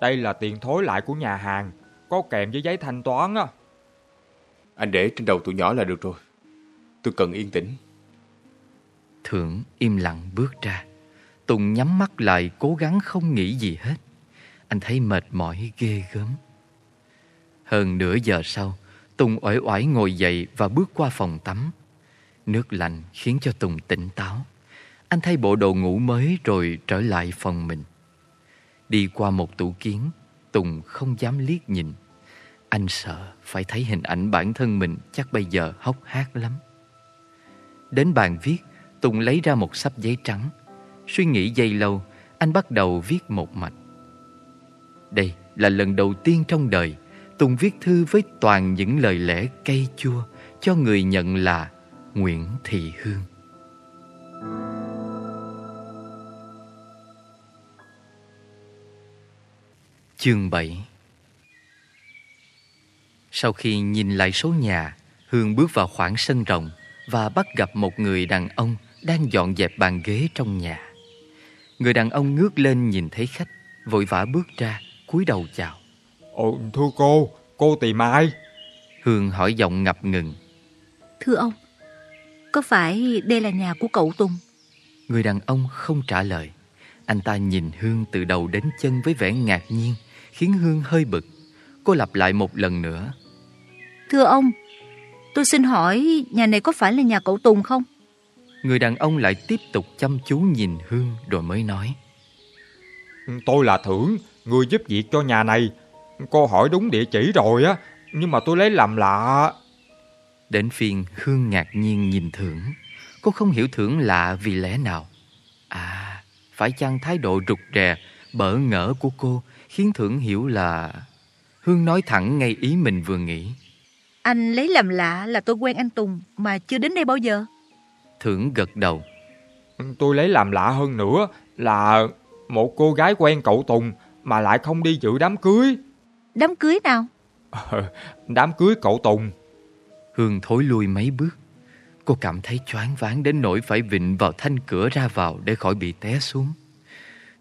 đây là tiền thối lại của nhà hàng, có kèm với giấy thanh toán á. Anh để trên đầu tụi nhỏ là được rồi. Tôi cần yên tĩnh. Thưởng im lặng bước ra. Tùng nhắm mắt lại cố gắng không nghĩ gì hết. Anh thấy mệt mỏi ghê gớm. Hơn nửa giờ sau, Tùng uể oải ngồi dậy và bước qua phòng tắm. Nước lạnh khiến cho Tùng tỉnh táo. Anh thay bộ đồ ngủ mới rồi trở lại phòng mình. Đi qua một tủ kiến, Tùng không dám liếc nhìn. Anh sợ phải thấy hình ảnh bản thân mình chắc bây giờ hốc hác lắm. Đến bàn viết, Tùng lấy ra một sắp giấy trắng. Suy nghĩ giây lâu, anh bắt đầu viết một mạch. Đây là lần đầu tiên trong đời Tùng viết thư với toàn những lời lẽ cay chua cho người nhận là Nguyễn Thị Hương. Chương 7 Sau khi nhìn lại số nhà, Hương bước vào khoảng sân rộng và bắt gặp một người đàn ông đang dọn dẹp bàn ghế trong nhà. Người đàn ông ngước lên nhìn thấy khách, vội vã bước ra, cúi đầu chào. Ồ, thưa cô, cô tìm ai? Hương hỏi giọng ngập ngừng. Thưa ông, có phải đây là nhà của cậu Tùng? Người đàn ông không trả lời. Anh ta nhìn Hương từ đầu đến chân với vẻ ngạc nhiên, khiến Hương hơi bực. Cô lặp lại một lần nữa. Thưa ông, tôi xin hỏi nhà này có phải là nhà cậu Tùng không? Người đàn ông lại tiếp tục chăm chú nhìn Hương rồi mới nói. Tôi là Thưởng, người giúp việc cho nhà này. Cô hỏi đúng địa chỉ rồi á, nhưng mà tôi lấy làm lạ. Đến phiên Hương ngạc nhiên nhìn Thưởng. Cô không hiểu Thưởng lạ vì lẽ nào. À, phải chăng thái độ rụt rè, bỡ ngỡ của cô khiến Thưởng hiểu là... Hương nói thẳng ngay ý mình vừa nghĩ. Anh lấy làm lạ là tôi quen anh Tùng mà chưa đến đây bao giờ. Thưởng gật đầu. Tôi lấy làm lạ hơn nữa là một cô gái quen cậu Tùng mà lại không đi dự đám cưới. Đám cưới nào? đám cưới cậu Tùng. Hương thối lui mấy bước. Cô cảm thấy choáng váng đến nỗi phải vịn vào thanh cửa ra vào để khỏi bị té xuống.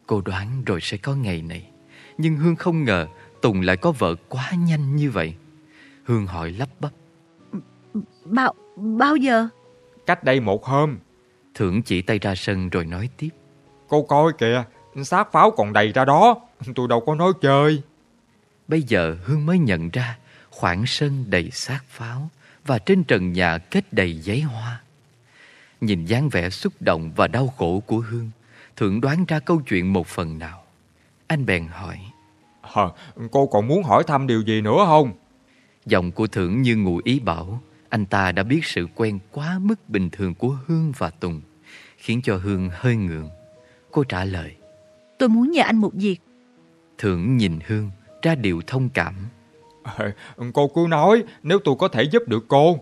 Cô đoán rồi sẽ có ngày này. Nhưng Hương không ngờ Tùng lại có vợ quá nhanh như vậy. Hương hỏi lắp bắp. Bao, bao giờ? Cách đây một hôm. Thưởng chỉ tay ra sân rồi nói tiếp. Cô coi kìa, xác pháo còn đầy ra đó. Tôi đâu có nói chơi. Bây giờ Hương mới nhận ra khoảng sân đầy xác pháo và trên trần nhà kết đầy giấy hoa. Nhìn dáng vẻ xúc động và đau khổ của Hương, Thượng đoán ra câu chuyện một phần nào. Anh bèn hỏi. À, cô còn muốn hỏi thăm điều gì nữa không? Giọng của Thượng như ngụ ý bảo anh ta đã biết sự quen quá mức bình thường của Hương và Tùng, khiến cho Hương hơi ngượng. Cô trả lời. Tôi muốn nhờ anh một việc. Thượng nhìn Hương, ra điều thông cảm. À, cô cứ nói nếu tôi có thể giúp được cô.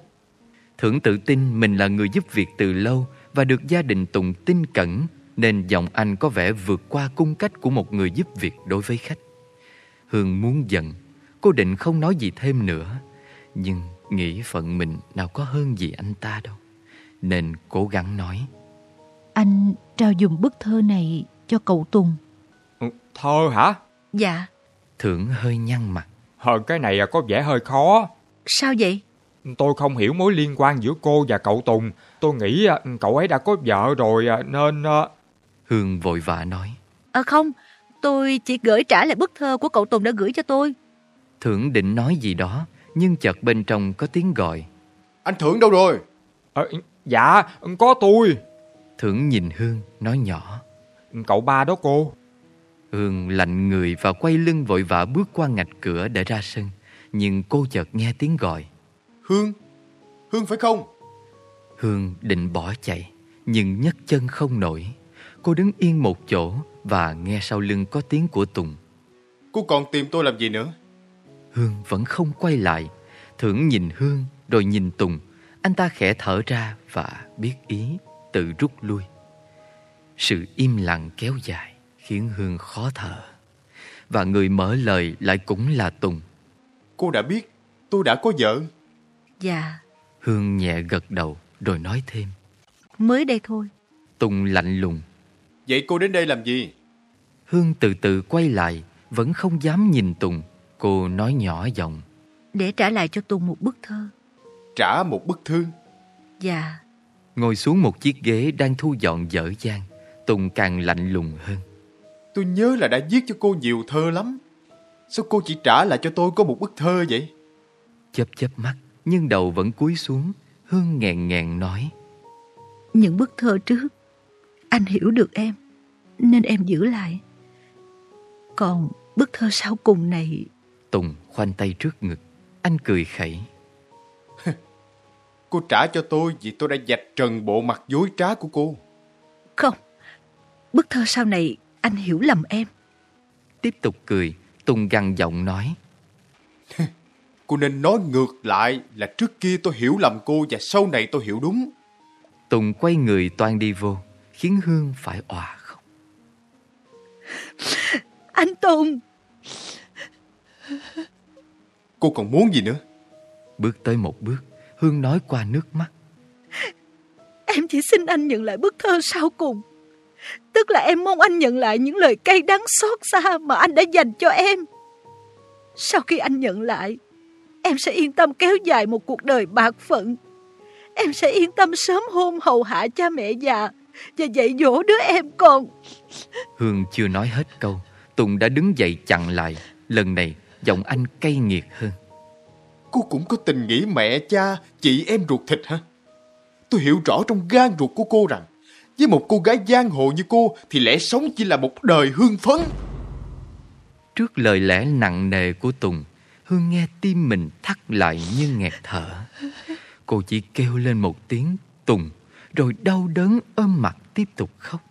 Thượng tự tin mình là người giúp việc từ lâu và được gia đình Tùng tin cẩn nên giọng anh có vẻ vượt qua cung cách của một người giúp việc đối với khách. Hương muốn giận, cô định không nói gì thêm nữa, nhưng nghĩ phận mình nào có hơn gì anh ta đâu, nên cố gắng nói. Anh trao dùng bức thơ này cho cậu Tùng. Thơ hả? Dạ. Thưởng hơi nhăn mặt. Ờ, cái này có vẻ hơi khó. Sao vậy? Tôi không hiểu mối liên quan giữa cô và cậu Tùng. Tôi nghĩ à, cậu ấy đã có vợ rồi à, nên... À, Hương vội vã nói. À không, tôi chỉ gửi trả lại bức thơ của cậu Tùng đã gửi cho tôi. Thưởng định nói gì đó, nhưng chợt bên trong có tiếng gọi. Anh Thưởng đâu rồi? À, dạ, có tôi. Thưởng nhìn Hương, nói nhỏ. Cậu ba đó cô. Hương lạnh người và quay lưng vội vã bước qua ngạch cửa để ra sân. Nhưng cô chợt nghe tiếng gọi. Hương, Hương phải không? Hương định bỏ chạy, nhưng nhấc chân không nổi. Cô đứng yên một chỗ và nghe sau lưng có tiếng của Tùng. Cô còn tìm tôi làm gì nữa? Hương vẫn không quay lại. Thưởng nhìn Hương rồi nhìn Tùng. Anh ta khẽ thở ra và biết ý, tự rút lui. Sự im lặng kéo dài khiến Hương khó thở. Và người mở lời lại cũng là Tùng. cô đã biết tôi đã có vợ. Dạ, Hương nhẹ gật đầu rồi nói thêm. mới đây thôi. Tùng lạnh lùng. Vậy cô đến đây làm gì? Hương từ từ quay lại, vẫn không dám nhìn Tùng. Cô nói nhỏ giọng. Để trả lại cho Tùng một bức thơ. Trả một bức thư. Dạ, Ngồi xuống một chiếc ghế đang thu dọn dở dang. Tùng càng lạnh lùng hơn. Tôi nhớ là đã viết cho cô nhiều thơ lắm. Sao cô chỉ trả lại cho tôi có một bức thơ vậy? Chớp chớp mắt, nhưng đầu vẫn cúi xuống. Hương nghẹn ngẹn nói. những bức thơ trước, anh hiểu được em, nên em giữ lại. Còn bức thơ sau cùng này, Tùng khoanh tay trước ngực. Anh cười khẩy. (laughs) Cô trả cho tôi vì tôi đã dạch trần bộ mặt dối trá của cô. không. Bức thơ sau này anh hiểu lầm em. Tiếp tục cười, Tùng gằn giọng nói. Cô nên nói ngược lại là trước kia tôi hiểu lầm cô và sau này tôi hiểu đúng. Tùng quay người toan đi vô, khiến Hương phải òa khóc. Anh Tùng, Cô còn muốn gì nữa? Bước tới một bước, Hương nói qua nước mắt. em chỉ xin anh nhận lại bức thơ sau cùng. Tức là em mong anh nhận lại những lời cay đắng xót xa mà anh đã dành cho em. Sau khi anh nhận lại, em sẽ yên tâm kéo dài một cuộc đời bạc phận. Em sẽ yên tâm sớm hôn hầu hạ cha mẹ già và dạy dỗ đứa em còn. Hương chưa nói hết câu, Tùng đã đứng dậy chặn lại. Lần này, giọng anh cay nghiệt hơn. Cô cũng có tình nghĩ mẹ cha, chị em ruột thịt hả? Tôi hiểu rõ trong gan ruột của cô rằng với một cô gái giang hồ như cô thì lẽ sống chỉ là một đời hương phấn. Trước lời lẽ nặng nề của Tùng, Hương nghe tim mình thắt lại như nghẹt thở. Cô chỉ kêu lên một tiếng Tùng, rồi đau đớn ôm mặt tiếp tục khóc.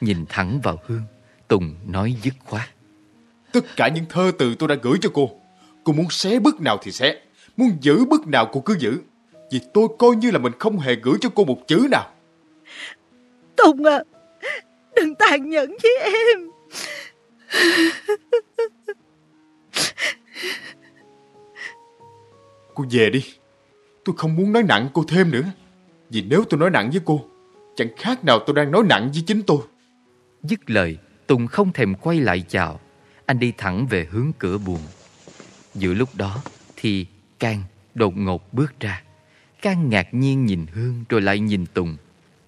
Nhìn thẳng vào Hương, Tùng nói dứt khoát. Tất cả những thơ từ tôi đã gửi cho cô. Cô muốn xé bức nào thì xé, muốn giữ bức nào cô cứ giữ. Vì tôi coi như là mình không hề gửi cho cô một chữ nào. Tùng à, đừng tàn nhẫn với em. Cô về đi. Tôi không muốn nói nặng cô thêm nữa. Vì nếu tôi nói nặng với cô, chẳng khác nào tôi đang nói nặng với chính tôi. Dứt lời, Tùng không thèm quay lại chào. Anh đi thẳng về hướng cửa buồng. Giữa lúc đó thì Can đột ngột bước ra. Can ngạc nhiên nhìn Hương rồi lại nhìn Tùng.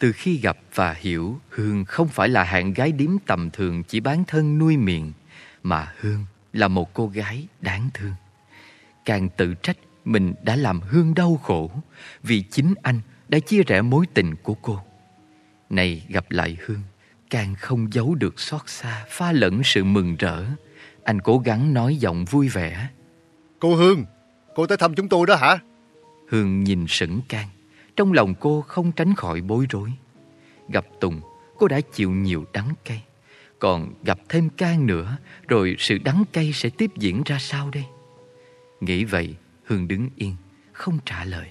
Từ khi gặp và hiểu Hương không phải là hạng gái điếm tầm thường chỉ bán thân nuôi miệng, mà Hương là một cô gái đáng thương. Càng tự trách mình đã làm Hương đau khổ vì chính anh đã chia rẽ mối tình của cô. Này gặp lại Hương, càng không giấu được xót xa, pha lẫn sự mừng rỡ. Anh cố gắng nói giọng vui vẻ. Cô Hương, cô tới thăm chúng tôi đó hả? Hương nhìn sững can, trong lòng cô không tránh khỏi bối rối. Gặp Tùng, cô đã chịu nhiều đắng cay. Còn gặp thêm can nữa, rồi sự đắng cay sẽ tiếp diễn ra sao đây? Nghĩ vậy, Hương đứng yên, không trả lời.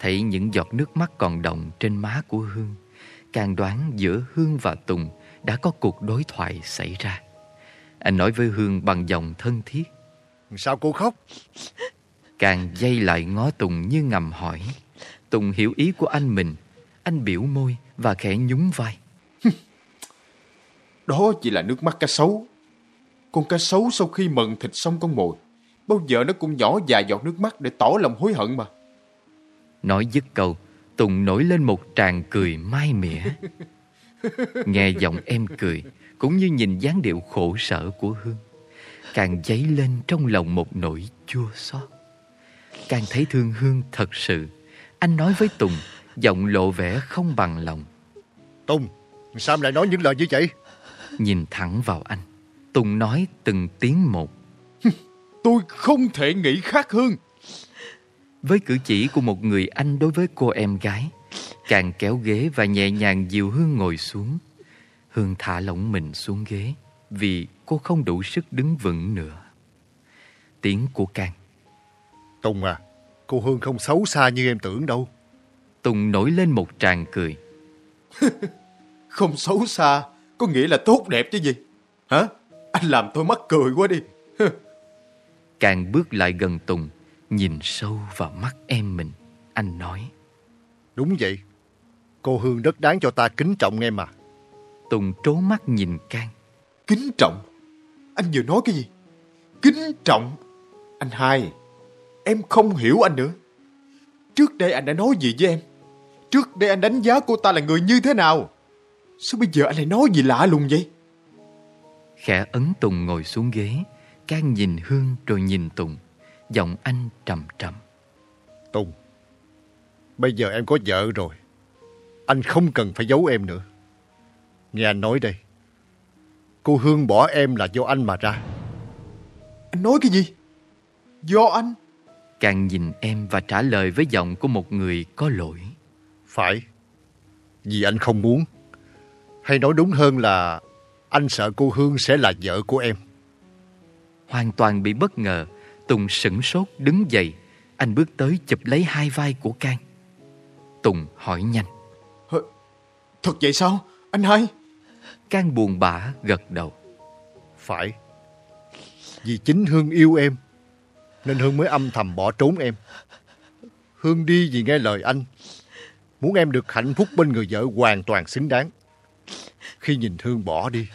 Thấy những giọt nước mắt còn đọng trên má của Hương, càng đoán giữa Hương và Tùng đã có cuộc đối thoại xảy ra. Anh nói với Hương bằng giọng thân thiết. Sao cô khóc? Càng dây lại ngó Tùng như ngầm hỏi. Tùng hiểu ý của anh mình. Anh biểu môi và khẽ nhún vai. Đó chỉ là nước mắt cá sấu. Con cá sấu sau khi mần thịt xong con mồi, bao giờ nó cũng nhỏ vài giọt nước mắt để tỏ lòng hối hận mà. Nói dứt câu, Tùng nổi lên một tràng cười mai mỉa. (laughs) Nghe giọng em cười, cũng như nhìn dáng điệu khổ sở của Hương. Càng dấy lên trong lòng một nỗi chua xót. Càng thấy thương Hương thật sự, anh nói với Tùng, giọng lộ vẻ không bằng lòng. Tùng, sao em lại nói những lời như vậy? Nhìn thẳng vào anh, Tùng nói từng tiếng một. (laughs) Tôi không thể nghĩ khác hơn. Với cử chỉ của một người anh đối với cô em gái, càng kéo ghế và nhẹ nhàng dìu Hương ngồi xuống. Hương thả lỏng mình xuống ghế vì cô không đủ sức đứng vững nữa. Tiếng của Càng, Tùng à, cô Hương không xấu xa như em tưởng đâu. Tùng nổi lên một tràng cười. (laughs) Không xấu xa, có nghĩa là tốt đẹp chứ gì. Hả? Anh làm tôi mắc cười quá đi. (laughs) Càng bước lại gần Tùng Nhìn sâu vào mắt em mình Anh nói Đúng vậy. Cô Hương rất đáng cho ta kính trọng nghe mà. Tùng trố mắt nhìn Can Kính trọng. Anh vừa nói cái gì? Kính trọng. Anh hai, em không hiểu anh nữa. Trước đây anh đã nói gì với em? Trước đây anh đánh giá cô ta là người như thế nào? Sao bây giờ anh lại nói gì lạ lùng vậy? Khẽ ấn Tùng ngồi xuống ghế Can nhìn Hương rồi nhìn Tùng Giọng anh trầm trầm Tùng, bây giờ em có vợ rồi. Anh không cần phải giấu em nữa. Nghe anh nói đây. Cô Hương bỏ em là do anh mà ra. Anh nói cái gì? Do anh. Càng nhìn em và trả lời với giọng của một người có lỗi Phải. Vì anh không muốn. Hay nói đúng hơn là anh sợ cô Hương sẽ là vợ của em. Hoàn toàn bị bất ngờ Tùng sửng sốt đứng dậy Anh bước tới chụp lấy hai vai của Can Tùng hỏi nhanh Thật vậy sao? Anh hai? Can buồn bã gật đầu Phải. Vì chính Hương yêu em, nên Hương mới âm thầm bỏ trốn em. Hương đi vì nghe lời anh, muốn em được hạnh phúc bên người vợ hoàn toàn xứng đáng. Khi nhìn Hương bỏ đi,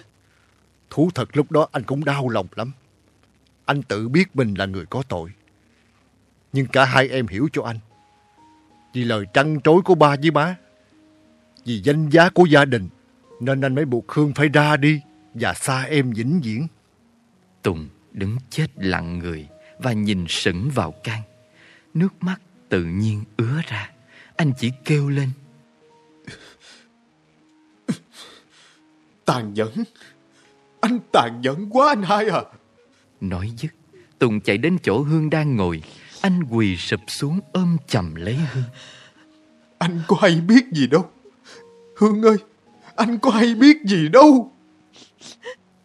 thú thật lúc đó anh cũng đau lòng lắm. Anh tự biết mình là người có tội. Nhưng cả hai em hiểu cho anh. Vì lời trăn trối của ba với má, vì danh giá của gia đình, nên anh mới buộc Hương phải ra đi và xa em vĩnh viễn. Tùng đứng chết lặng người và nhìn sững vào Can Nước mắt tự nhiên ứa ra Anh chỉ kêu lên Tàn nhẫn. Anh tàn nhẫn quá anh hai à. Nói dứt Tùng chạy đến chỗ Hương đang ngồi Anh quỳ sụp xuống ôm chầm lấy Hương Anh có hay biết gì đâu. Hương ơi, anh có hay biết gì đâu.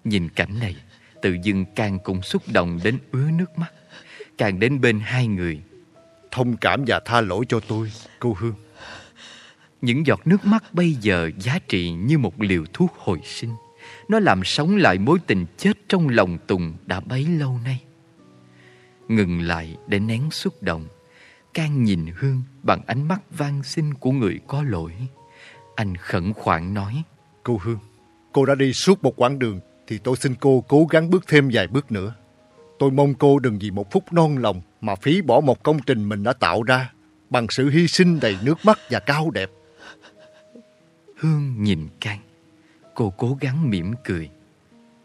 Nhìn cảnh này Tự dưng Can cũng xúc động đến ứa nước mắt Càng đến bên hai người Thông cảm và tha lỗi cho tôi, cô Hương. Những giọt nước mắt bây giờ giá trị như một liều thuốc hồi sinh Nó làm sống lại mối tình chết trong lòng Tùng đã bấy lâu nay Ngừng lại để nén xúc động Can nhìn Hương bằng ánh mắt van xin của người có lỗi Anh khẩn khoản nói Cô Hương, cô đã đi suốt một quãng đường thì tôi xin cô cố gắng bước thêm vài bước nữa. Tôi mong cô đừng vì một phút non lòng mà phí bỏ một công trình mình đã tạo ra bằng sự hy sinh đầy nước mắt và cao đẹp. Hương nhìn Can Cô cố gắng mỉm cười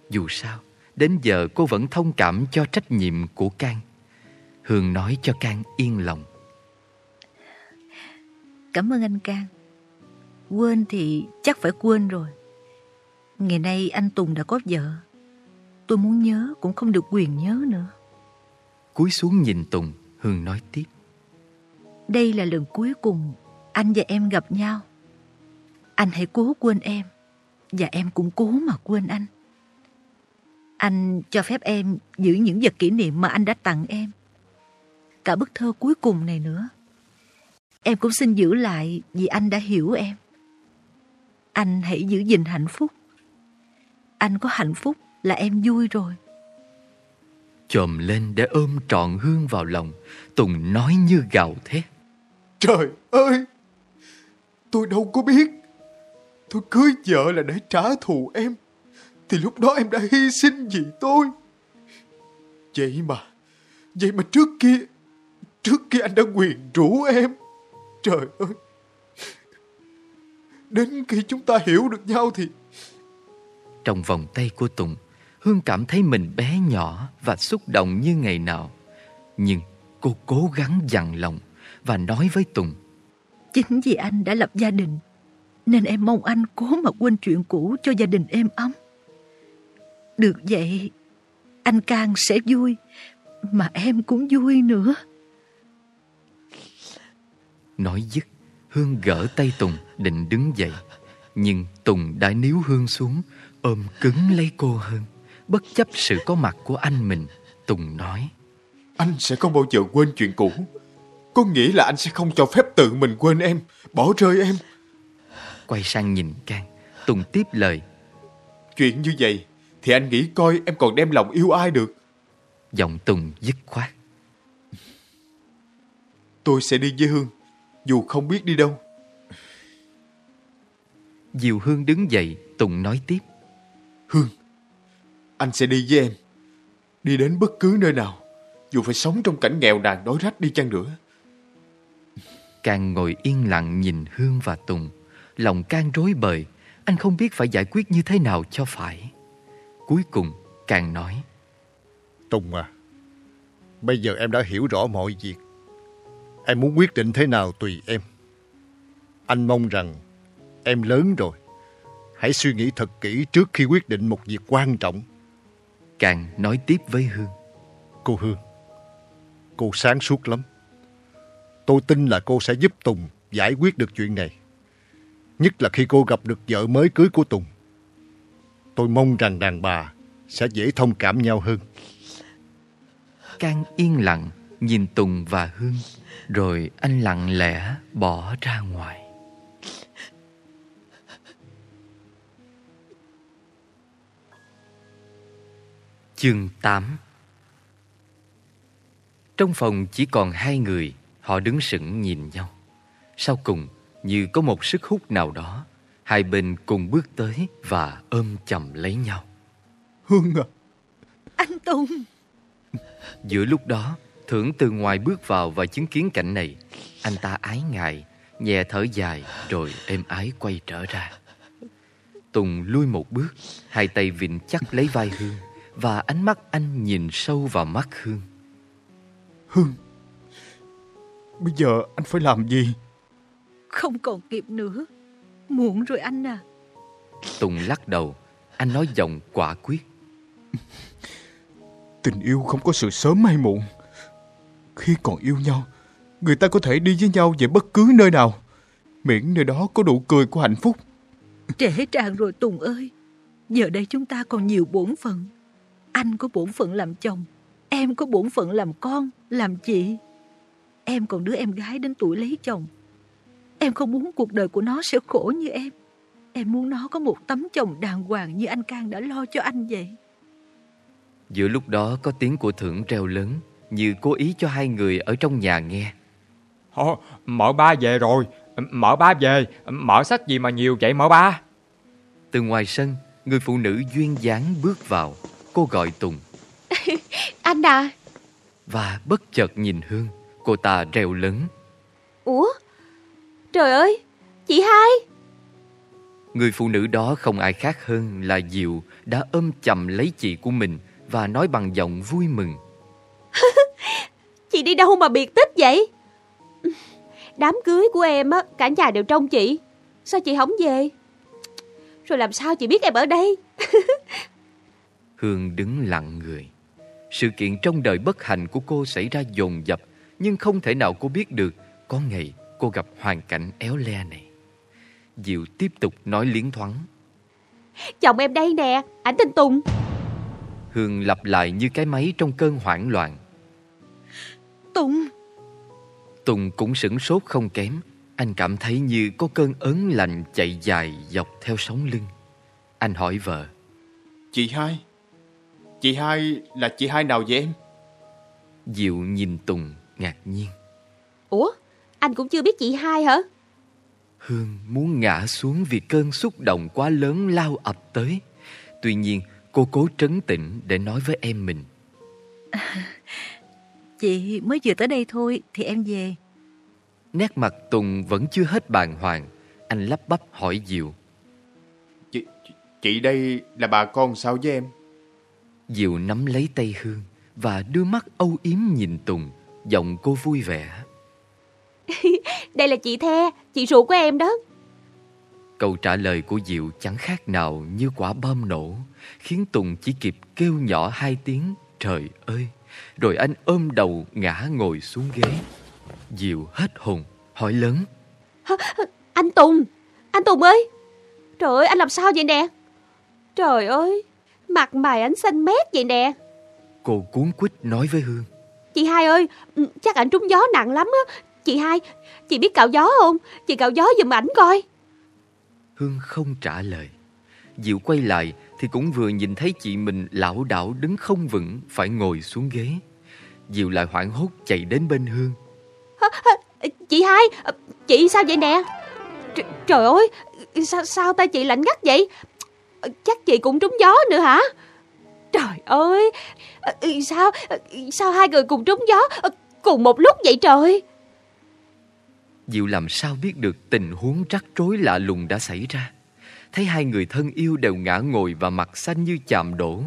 Dù sao Đến giờ cô vẫn thông cảm cho trách nhiệm của Can Hương nói cho Can yên lòng Cảm ơn anh Can. Quên thì chắc phải quên rồi. Ngày nay anh Tùng đã có vợ. Tôi muốn nhớ cũng không được quyền nhớ nữa. Cúi xuống nhìn Tùng Hương nói tiếp Đây là lần cuối cùng anh và em gặp nhau. Anh hãy cố quên em và em cũng cố mà quên anh. Anh cho phép em giữ những vật kỷ niệm mà anh đã tặng em. Cả bức thơ cuối cùng này nữa. Em cũng xin giữ lại vì anh đã hiểu em. Anh hãy giữ gìn hạnh phúc. Anh có hạnh phúc là em vui rồi. Chồm lên để ôm trọn Hương vào lòng Tùng nói như gào thét Trời ơi! Tôi đâu có biết. Tôi cưới vợ là để trả thù em. Thì lúc đó em đã hy sinh vì tôi. Vậy mà, vậy mà trước kia, trước kia anh đã quyền rũ em. Trời ơi! Đến khi chúng ta hiểu được nhau thì Trong vòng tay của Tùng Hương cảm thấy mình bé nhỏ Và xúc động như ngày nào. Nhưng cô cố gắng dằn lòng Và nói với Tùng. Chính vì anh đã lập gia đình Nên em mong anh cố mà quên chuyện cũ cho gia đình êm ấm. Được vậy Anh Can sẽ vui Mà em cũng vui nữa. Nói dứt Hương gỡ tay Tùng định đứng dậy. Nhưng Tùng đã níu Hương xuống Ôm cứng lấy cô hơn Bất chấp sự có mặt của anh mình Tùng nói anh sẽ không bao giờ quên chuyện cũ. Có nghĩa là anh sẽ không cho phép tự mình quên em, bỏ rơi em. Quay sang nhìn Can Tùng tiếp lời Chuyện như vậy thì anh nghĩ coi em còn đem lòng yêu ai được. Giọng Tùng dứt khoát. Tôi sẽ đi với Hương, dù không biết đi đâu. Diệu Hương đứng dậy, Tùng nói tiếp. Anh sẽ đi với em. Đi đến bất cứ nơi nào, dù phải sống trong cảnh nghèo nàn đói rách đi chăng nữa. Càng ngồi yên lặng nhìn Hương và Tùng, lòng càng rối bời, anh không biết phải giải quyết như thế nào cho phải. Cuối cùng, càng nói. Tùng à, bây giờ em đã hiểu rõ mọi việc. Em muốn quyết định thế nào tùy em. Anh mong rằng em lớn rồi. Hãy suy nghĩ thật kỹ trước khi quyết định một việc quan trọng. Càng nói tiếp với Hương. Cô Hương, cô sáng suốt lắm. Tôi tin là cô sẽ giúp Tùng giải quyết được chuyện này. Nhất là khi cô gặp được vợ mới cưới của Tùng. Tôi mong rằng đàn bà sẽ dễ thông cảm nhau hơn. Càng yên lặng nhìn Tùng và Hương, rồi anh lặng lẽ bỏ ra ngoài. Chương 8 Trong phòng chỉ còn hai người, họ đứng sững nhìn nhau. Sau cùng, như có một sức hút nào đó, hai bên cùng bước tới và ôm chầm lấy nhau. Hương à, Anh Tùng, Giữa lúc đó, Thưởng từ ngoài bước vào và chứng kiến cảnh này. Anh ta ái ngại, nhẹ thở dài rồi êm ái quay trở ra. Tùng lui một bước, hai tay vịn chắc lấy vai Hương và ánh mắt anh nhìn sâu vào mắt Hương. Hương, bây giờ anh phải làm gì? không còn kịp nữa. Muộn rồi anh à. Tùng lắc đầu, anh nói giọng quả quyết. (laughs) Tình yêu không có sự sớm hay muộn. Khi còn yêu nhau, người ta có thể đi với nhau về bất cứ nơi nào. Miễn nơi đó có nụ cười của hạnh phúc. Trễ tràn rồi Tùng ơi. Giờ đây chúng ta còn nhiều bổn phận. Anh có bổn phận làm chồng. Em có bổn phận làm con, làm chị. Em còn đứa em gái đến tuổi lấy chồng. Em không muốn cuộc đời của nó sẽ khổ như em. Em muốn nó có một tấm chồng đàng hoàng như anh Cang đã lo cho anh vậy. Giữa lúc đó có tiếng của Thưởng reo lớn, như cố ý cho hai người ở trong nhà nghe. Ồ, mợ ba về rồi. Mợ ba về. Mợ sách gì mà nhiều vậy mợ ba? Từ ngoài sân, người phụ nữ duyên dáng bước vào. Cô gọi Tùng (laughs) Anh à, và bất chợt nhìn Hương. Cô ta reo lớn. ủa? Trời ơi, chị hai. Người phụ nữ đó không ai khác hơn là Diệu đã ôm chầm lấy chị của mình và nói bằng giọng vui mừng. (laughs) Chị đi đâu mà biệt tích vậy? Đám cưới của em á, cả nhà đều trông chị. Sao chị không về? Rồi làm sao chị biết em ở đây? (laughs) Hương đứng lặng người. Sự kiện trong đời bất hạnh của cô xảy ra dồn dập, nhưng không thể nào cô biết được có ngày cô gặp hoàn cảnh éo le này. Diệu tiếp tục nói liến thoáng. Chồng em đây nè, ảnh tên Tùng. Hương lặp lại như cái máy trong cơn hoảng loạn. Tùng, Tùng cũng sửng sốt không kém. Anh cảm thấy như có cơn ớn lạnh chạy dài dọc theo sống lưng. Anh hỏi vợ. Chị hai, chị hai là chị hai nào vậy em? Diệu nhìn Tùng ngạc nhiên. Ủa, anh cũng chưa biết chị hai hả? Hương muốn ngã xuống vì cơn xúc động quá lớn lao ập tới. Tuy nhiên, cô cố trấn tĩnh để nói với em mình. (laughs) chị mới vừa tới đây thôi thì em về. Nét mặt Tùng vẫn chưa hết bàng hoàng. Anh lắp bắp hỏi Diệu. Chị, chị- chị đây là bà con sao với em? Diệu nắm lấy tay Hương và đưa mắt âu yếm nhìn Tùng. Giọng cô vui vẻ. (laughs) Đây là chị The, chị ruột của em đó. Câu trả lời của Diệu chẳng khác nào như quả bom nổ, khiến Tùng chỉ kịp kêu nhỏ hai tiếng trời ơi, rồi anh ôm đầu ngã ngồi xuống ghế. Diệu hết hồn, hỏi lớn. Anh Tùng, anh Tùng ơi. Trời ơi, anh làm sao vậy nè? Trời ơi, mặt mày anh xanh mét vậy nè. Cô cuốn quýt nói với Hương. Chị hai ơi, ừ, chắc ảnh trúng gió nặng lắm á. Chị hai, chị biết cạo gió không? Chị cạo gió giùm ảnh coi. Hương không trả lời. Diệu quay lại thì cũng vừa nhìn thấy chị mình lảo đảo đứng không vững phải ngồi xuống ghế. Diệu lại hoảng hốt chạy đến bên Hương. Chị hai, chị sao vậy nè? Tr trời ơi, sao, sao tay chị lạnh ngắt vậy? Chắc chị cũng trúng gió nữa hả? Trời ơi, sao sao hai người cùng trúng gió cùng một lúc vậy trời? Diệu làm sao biết được tình huống rắc rối lạ lùng đã xảy ra. Thấy hai người thân yêu đều ngã ngồi và mặt xanh như chạm đổ.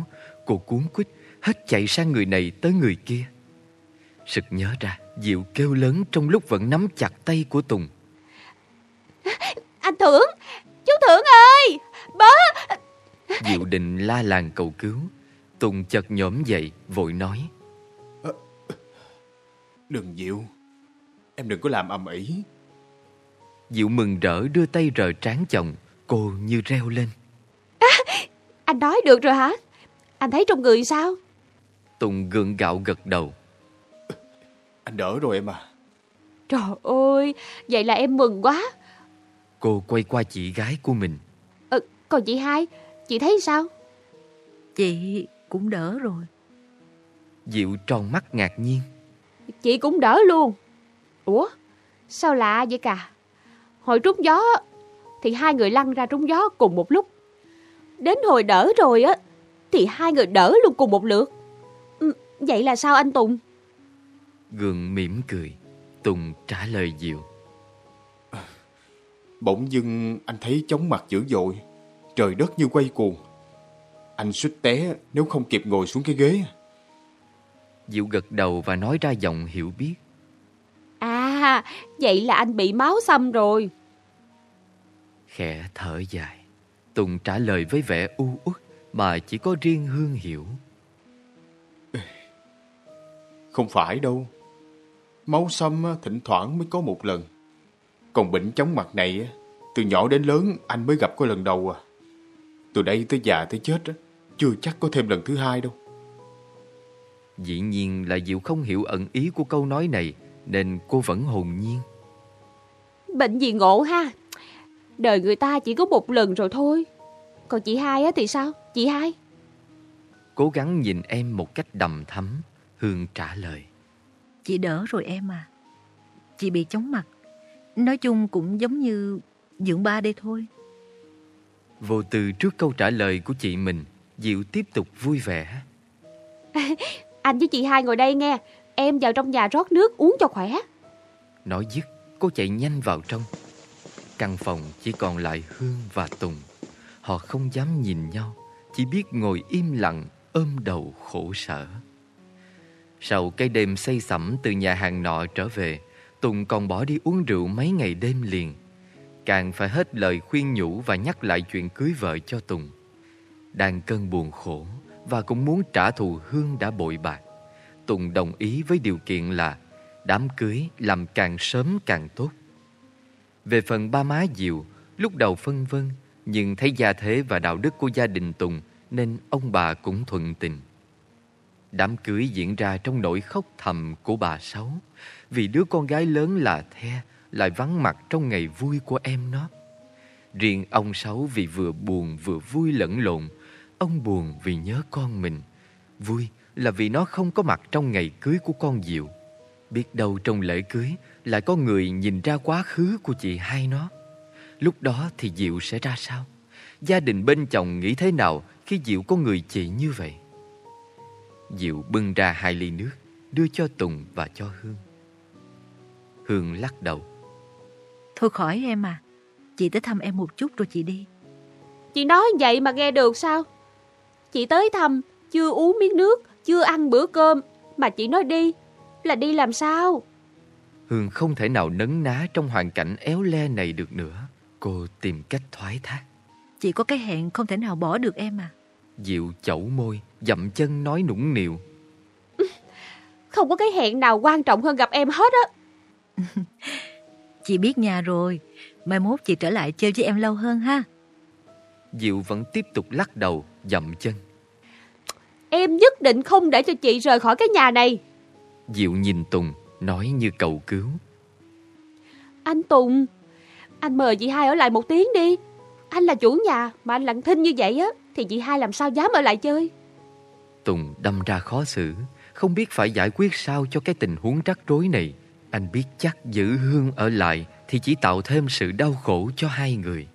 Cô cuốn quýt hết chạy sang người này tới người kia. Sực nhớ ra, Diệu kêu lớn trong lúc vẫn nắm chặt tay của Tùng. Anh Thưởng, chú Thưởng ơi, bớ. Diệu định la làng cầu cứu. Tùng chợt nhổm dậy, vội nói. Đừng Diệu, em đừng có làm ầm ĩ. Diệu mừng rỡ đưa tay rờ trán chồng, cô như reo lên. À, anh nói được rồi hả? Anh thấy trong người sao? Tùng gượng gạo gật đầu. Anh đỡ rồi em à. Trời ơi, vậy là em mừng quá. Cô quay qua chị gái của mình. Còn chị hai, chị thấy sao? Chị cũng đỡ rồi. Diệu tròn mắt ngạc nhiên. Chị cũng đỡ luôn. Ủa, sao lạ vậy cả? Hồi trúng gió thì hai người lăn ra trúng gió cùng một lúc. Đến hồi đỡ rồi á thì hai người đỡ luôn cùng một lượt. Ừ, vậy là sao anh Tùng? Gượng mỉm cười, Tùng trả lời Diệu. Bỗng dưng anh thấy chóng mặt dữ dội, trời đất như quay cuồng. Anh suýt té nếu không kịp ngồi xuống cái ghế. Diệu gật đầu và nói ra giọng hiểu biết. À, vậy là anh bị máu xâm rồi. Khẽ thở dài, Tùng trả lời với vẻ u uất mà chỉ có riêng Hương hiểu. Không phải đâu. Máu xâm thỉnh thoảng mới có một lần. Còn bệnh chóng mặt này, từ nhỏ đến lớn anh mới gặp có lần đầu à. Từ đây tới già tới chết, chưa chắc có thêm lần thứ hai đâu. Dĩ nhiên là Diệu không hiểu ẩn ý của câu nói này, nên cô vẫn hồn nhiên. Bệnh gì ngộ ha. Đời người ta chỉ có một lần rồi thôi. Còn chị hai á thì sao? Chị hai? Cố gắng nhìn em một cách đầm thắm, Hương trả lời. Chị đỡ rồi em à. Chị bị chóng mặt. Nói chung cũng giống như dưỡng ba đây thôi. Vô tư trước câu trả lời của chị mình, Diệu tiếp tục vui vẻ. (laughs) Anh với chị hai ngồi đây nghe. Em vào trong nhà rót nước uống cho khỏe. Nói dứt, cô chạy nhanh vào trong. Căn phòng chỉ còn lại Hương và Tùng. Họ không dám nhìn nhau, chỉ biết ngồi im lặng, ôm đầu khổ sở. Sau cái đêm say sẩm từ nhà hàng nọ trở về, Tùng còn bỏ đi uống rượu mấy ngày đêm liền. Càng phải hết lời khuyên nhủ và nhắc lại chuyện cưới vợ cho Tùng. Đang cơn buồn khổ và cũng muốn trả thù Hương đã bội bạc. Tùng đồng ý với điều kiện là đám cưới làm càng sớm càng tốt. Về phần ba má Diệu, lúc đầu phân vân, nhưng thấy gia thế và đạo đức của gia đình Tùng nên ông bà cũng thuận tình. Đám cưới diễn ra trong nỗi khóc thầm của bà Sáu vì đứa con gái lớn là The lại vắng mặt trong ngày vui của em nó. Riêng ông Sáu vì vừa buồn vừa vui lẫn lộn, ông buồn vì nhớ con mình, vui là vì nó không có mặt trong ngày cưới của con Diệu. Biết đâu trong lễ cưới lại có người nhìn ra quá khứ của chị hai nó. Lúc đó thì Diệu sẽ ra sao? Gia đình bên chồng nghĩ thế nào khi Diệu có người chị như vậy? Diệu bưng ra hai ly nước, đưa cho Tùng và cho Hương. Hương lắc đầu. Thôi khỏi em à, chị tới thăm em một chút rồi chị đi. Chị nói vậy mà nghe được sao? Chị tới thăm, chưa uống miếng nước, chưa ăn bữa cơm, mà chị nói đi, là đi làm sao? Hương không thể nào nấn ná trong hoàn cảnh éo le này được nữa. Cô tìm cách thoái thác. Chị có cái hẹn không thể nào bỏ được em à. Diệu chẩu môi, dậm chân nói nũng nịu. (laughs) Không có cái hẹn nào quan trọng hơn gặp em hết á. (laughs) Chị biết nhà rồi, mai mốt chị trở lại chơi với em lâu hơn ha. Diệu vẫn tiếp tục lắc đầu, dậm chân. Em nhất định không để cho chị rời khỏi cái nhà này. Diệu nhìn Tùng, nói như cầu cứu. Anh Tùng, anh mời chị hai ở lại một tiếng đi. Anh là chủ nhà mà anh lặng thinh như vậy á, thì chị hai làm sao dám ở lại chơi. Tùng đâm ra khó xử, không biết phải giải quyết sao cho cái tình huống rắc rối này. Anh biết chắc giữ Hương ở lại thì chỉ tạo thêm sự đau khổ cho hai người.